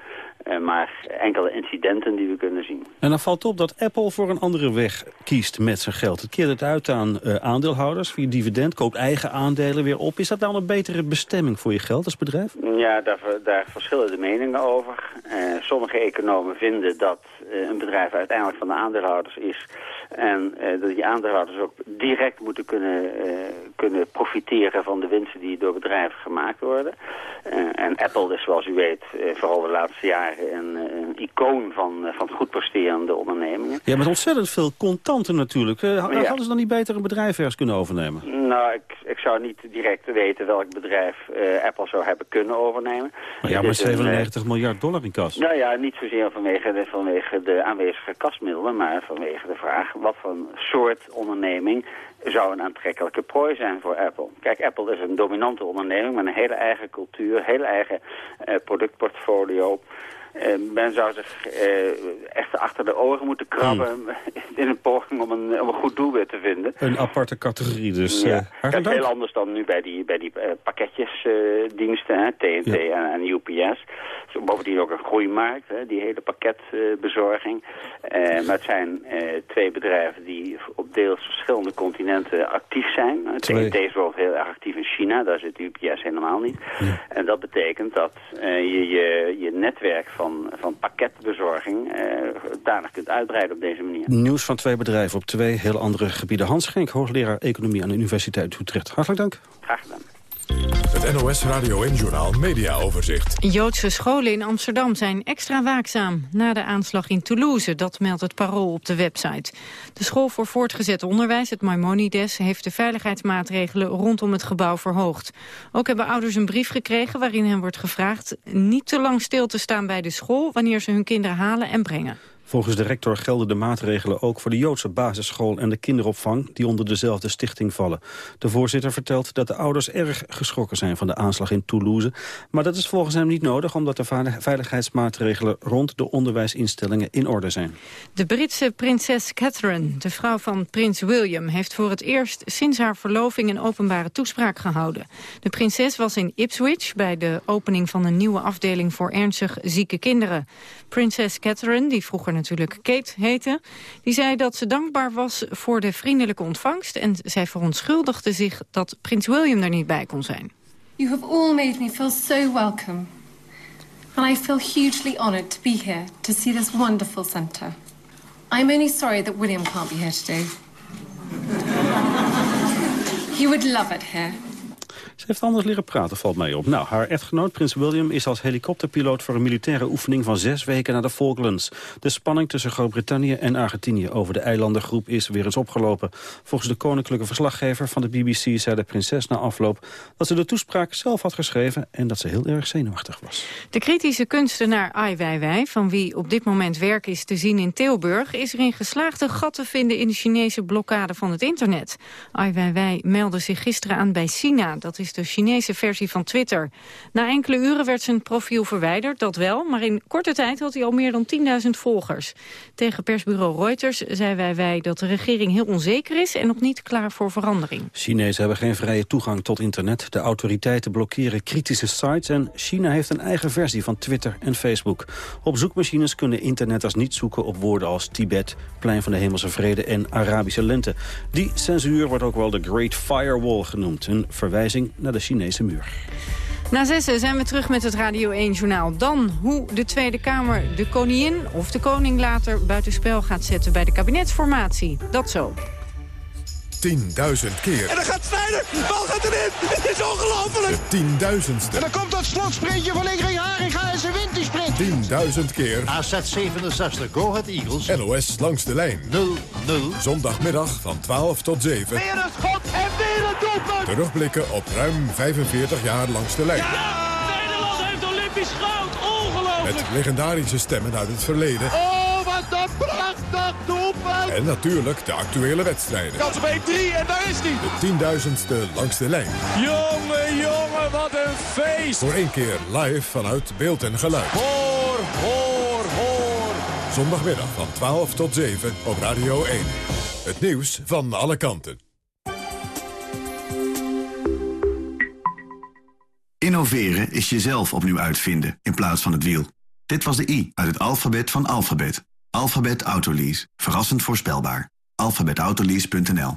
[SPEAKER 42] uh, maar enkele incidenten die we kunnen zien.
[SPEAKER 9] En dan valt op dat Apple voor een andere weg kiest met zijn geld. Het keert het uit aan uh, aandeelhouders via dividend, koopt eigen aandelen weer op. Is dat dan een betere bestemming voor je geld als bedrijf?
[SPEAKER 42] Ja, daar, daar verschillen de meningen over. Uh, sommige economen vinden dat een bedrijf uiteindelijk van de aandeelhouders is... en dat die aandeelhouders ook direct moeten kunnen, kunnen profiteren van de winsten die door bedrijven gemaakt worden. en Apple is, zoals u weet, vooral de laatste jaren een, een icoon van, eh, van goed presterende ondernemingen.
[SPEAKER 9] Ja, met ontzettend veel contanten natuurlijk. Ja. Hadden ze dan niet beter een bedrijf ergens kunnen overnemen?
[SPEAKER 42] Nou, ik, ik zou niet direct weten welk bedrijf Apple zou hebben kunnen overnemen.
[SPEAKER 9] Maar ja, maar 97 een, miljard dollar in kas.
[SPEAKER 42] Nou ja, niet zozeer vanwege de, de aanwezige kasmiddelen, maar vanwege de vraag wat voor soort onderneming zou een aantrekkelijke prooi zijn voor Apple. Kijk, Apple is een dominante onderneming met een hele eigen cultuur, heel eigen uh, productportfolio. Uh, men zou zich uh, echt achter de oren moeten krabben. Hmm. (laughs) in een poging om een, om een goed doelwit te vinden.
[SPEAKER 9] Een aparte categorie, dus
[SPEAKER 42] ja.
[SPEAKER 9] uh,
[SPEAKER 42] dat is heel anders dan nu bij die, bij die uh, pakketjesdiensten, TNT ja. en, en, UPS. Dus bovendien ook een groeimarkt, hè, die hele pakketbezorging. Maar het zijn twee bedrijven die op deels verschillende continenten actief zijn. TNT is bijvoorbeeld heel erg actief in China, daar zit UPS helemaal niet.
[SPEAKER 9] Ja.
[SPEAKER 42] En dat betekent dat je, je je netwerk van, van pakketbezorging danig kunt uitbreiden op deze manier.
[SPEAKER 9] Nieuws van twee bedrijven op twee heel andere gebieden. Hans Schenk, hoogleraar Economie aan de Universiteit Utrecht. Hartelijk dank.
[SPEAKER 42] Graag gedaan.
[SPEAKER 1] NOS Radio en Journaal Media Overzicht.
[SPEAKER 10] Joodse scholen in Amsterdam zijn extra waakzaam na de aanslag in Toulouse. Dat meldt het Parool op de website. De school voor voortgezet onderwijs, het Maimonides, heeft de veiligheidsmaatregelen rondom het gebouw verhoogd. Ook hebben ouders een brief gekregen waarin hen wordt gevraagd niet te lang stil te staan bij de school wanneer ze hun kinderen halen en brengen.
[SPEAKER 9] Volgens de rector gelden de maatregelen ook voor de Joodse basisschool en de kinderopvang die onder dezelfde stichting vallen. De voorzitter vertelt dat de ouders erg geschrokken zijn van de aanslag in Toulouse. Maar dat is volgens hem niet nodig omdat de veiligheidsmaatregelen rond de onderwijsinstellingen in orde zijn.
[SPEAKER 10] De Britse prinses Catherine, de vrouw van prins William, heeft voor het eerst sinds haar verloving een openbare toespraak gehouden. De prinses was in Ipswich bij de opening van een nieuwe afdeling voor ernstig zieke kinderen. Prinses Catherine, die vroeger natuurlijk Kate heette, die zei dat ze dankbaar was voor de vriendelijke ontvangst en zij verontschuldigde zich dat prins William er niet bij kon zijn.
[SPEAKER 43] You have all made me feel so welcome. And I feel hugely honored to be here to see this wonderful center. I'm only sorry that William can't be here today. He would love it here.
[SPEAKER 9] Ze heeft anders leren praten, valt mij op. Nou, haar echtgenoot, prins William, is als helikopterpiloot... voor een militaire oefening van zes weken naar de Falklands. De spanning tussen Groot-Brittannië en Argentinië over de eilandengroep is weer eens opgelopen. Volgens de koninklijke verslaggever van de BBC zei de prinses na afloop... dat ze de toespraak zelf had geschreven en dat ze heel erg zenuwachtig was.
[SPEAKER 10] De kritische kunstenaar Ai Weiwei, van wie op dit moment werk is te zien in Tilburg... is erin geslaagd een gat te vinden in de Chinese blokkade van het internet. Ai Weiwei meldde zich gisteren aan bij Sina, dat is de Chinese versie van Twitter. Na enkele uren werd zijn profiel verwijderd, dat wel, maar in korte tijd had hij al meer dan 10.000 volgers. Tegen persbureau Reuters zei wij, wij dat de regering heel onzeker is en nog niet klaar voor verandering.
[SPEAKER 9] Chinezen hebben geen vrije toegang tot internet. De autoriteiten blokkeren kritische sites en China heeft een eigen versie van Twitter en Facebook. Op zoekmachines kunnen internetters niet zoeken op woorden als Tibet, Plein van de Hemelse Vrede en Arabische Lente. Die censuur wordt ook wel de Great Firewall genoemd, een verwijzing naar de Chinese muur.
[SPEAKER 10] Na zessen zijn we terug met het Radio 1-journaal. Dan hoe de Tweede Kamer de koningin of de koning later buitenspel gaat zetten bij de kabinetsformatie. Dat zo.
[SPEAKER 1] 10.000 keer.
[SPEAKER 28] En dan gaat Snijder, de bal gaat erin. Het is ongelooflijk.
[SPEAKER 1] De tienduizendste.
[SPEAKER 28] En dan komt dat slotsprintje van Ingrid Haringa en ze wint die sprint.
[SPEAKER 1] 10.000 keer.
[SPEAKER 28] AZ 67, Go Ahead Eagles.
[SPEAKER 1] NOS langs de lijn.
[SPEAKER 28] 0-0.
[SPEAKER 1] Zondagmiddag van 12 tot 7.
[SPEAKER 28] Weer een schot en weer een doelpunt.
[SPEAKER 1] Terugblikken op ruim 45 jaar langs de lijn.
[SPEAKER 28] Ja, Nederland heeft Olympisch goud. Ongelooflijk.
[SPEAKER 1] Met legendarische stemmen uit het verleden.
[SPEAKER 28] Oh, wat een prachtig doelpunt.
[SPEAKER 1] En natuurlijk de actuele wedstrijden.
[SPEAKER 28] Kans op 1-3 en daar is hij.
[SPEAKER 1] De tienduizendste langs de lijn.
[SPEAKER 28] Jongen, jongen, wat een feest.
[SPEAKER 1] Voor één keer live vanuit beeld en geluid.
[SPEAKER 28] Hoor, hoor, hoor.
[SPEAKER 1] Zondagmiddag van 12 tot 7 op Radio 1. Het nieuws van alle kanten.
[SPEAKER 44] Innoveren is jezelf opnieuw uitvinden in plaats van het wiel. Dit was de I uit het alfabet van alfabet. Alphabet Autolease. Verrassend voorspelbaar. alphabetautolease.nl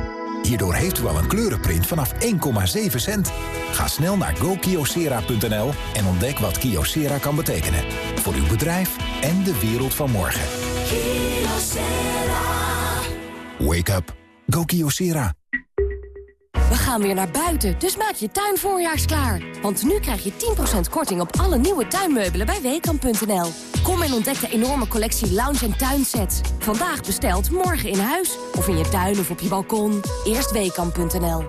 [SPEAKER 45] Hierdoor heeft u al een kleurenprint vanaf 1,7 cent. Ga snel naar gokiosera.nl en ontdek wat Kiosera kan betekenen. Voor uw bedrijf en de wereld van morgen. Wake up. Go Kyocera.
[SPEAKER 46] We gaan weer naar buiten, dus maak je tuin voorjaarsklaar. Want nu krijg je 10% korting op alle nieuwe tuinmeubelen bij Weekamp.nl. Kom en ontdek de enorme collectie lounge- en tuinsets. Vandaag besteld, morgen in huis. Of in je tuin of op je balkon. Eerst Weekamp.nl.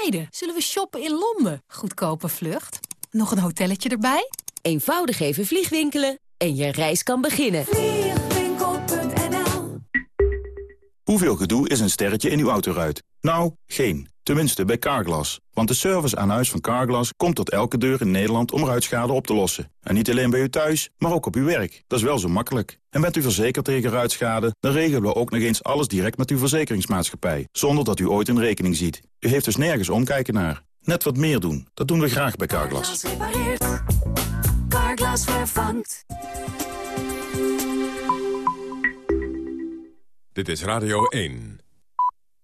[SPEAKER 47] Meiden, zullen we shoppen in Londen? Goedkope vlucht. Nog een hotelletje erbij?
[SPEAKER 46] Eenvoudig even vliegwinkelen en je reis kan beginnen.
[SPEAKER 29] Hoeveel gedoe is een sterretje in uw autoruit? Nou, geen. Tenminste bij Carglass. Want de service aan huis van Carglass komt tot elke deur in Nederland om ruitschade op te lossen. En niet alleen bij u thuis, maar ook op uw werk. Dat is wel zo makkelijk. En bent u verzekerd tegen ruitschade, dan regelen we ook nog eens alles direct met uw verzekeringsmaatschappij. Zonder dat u ooit een rekening ziet. U heeft dus nergens omkijken naar. Net wat meer doen. Dat doen we graag bij Carglass.
[SPEAKER 48] Carglass vervangt.
[SPEAKER 1] Dit is Radio 1.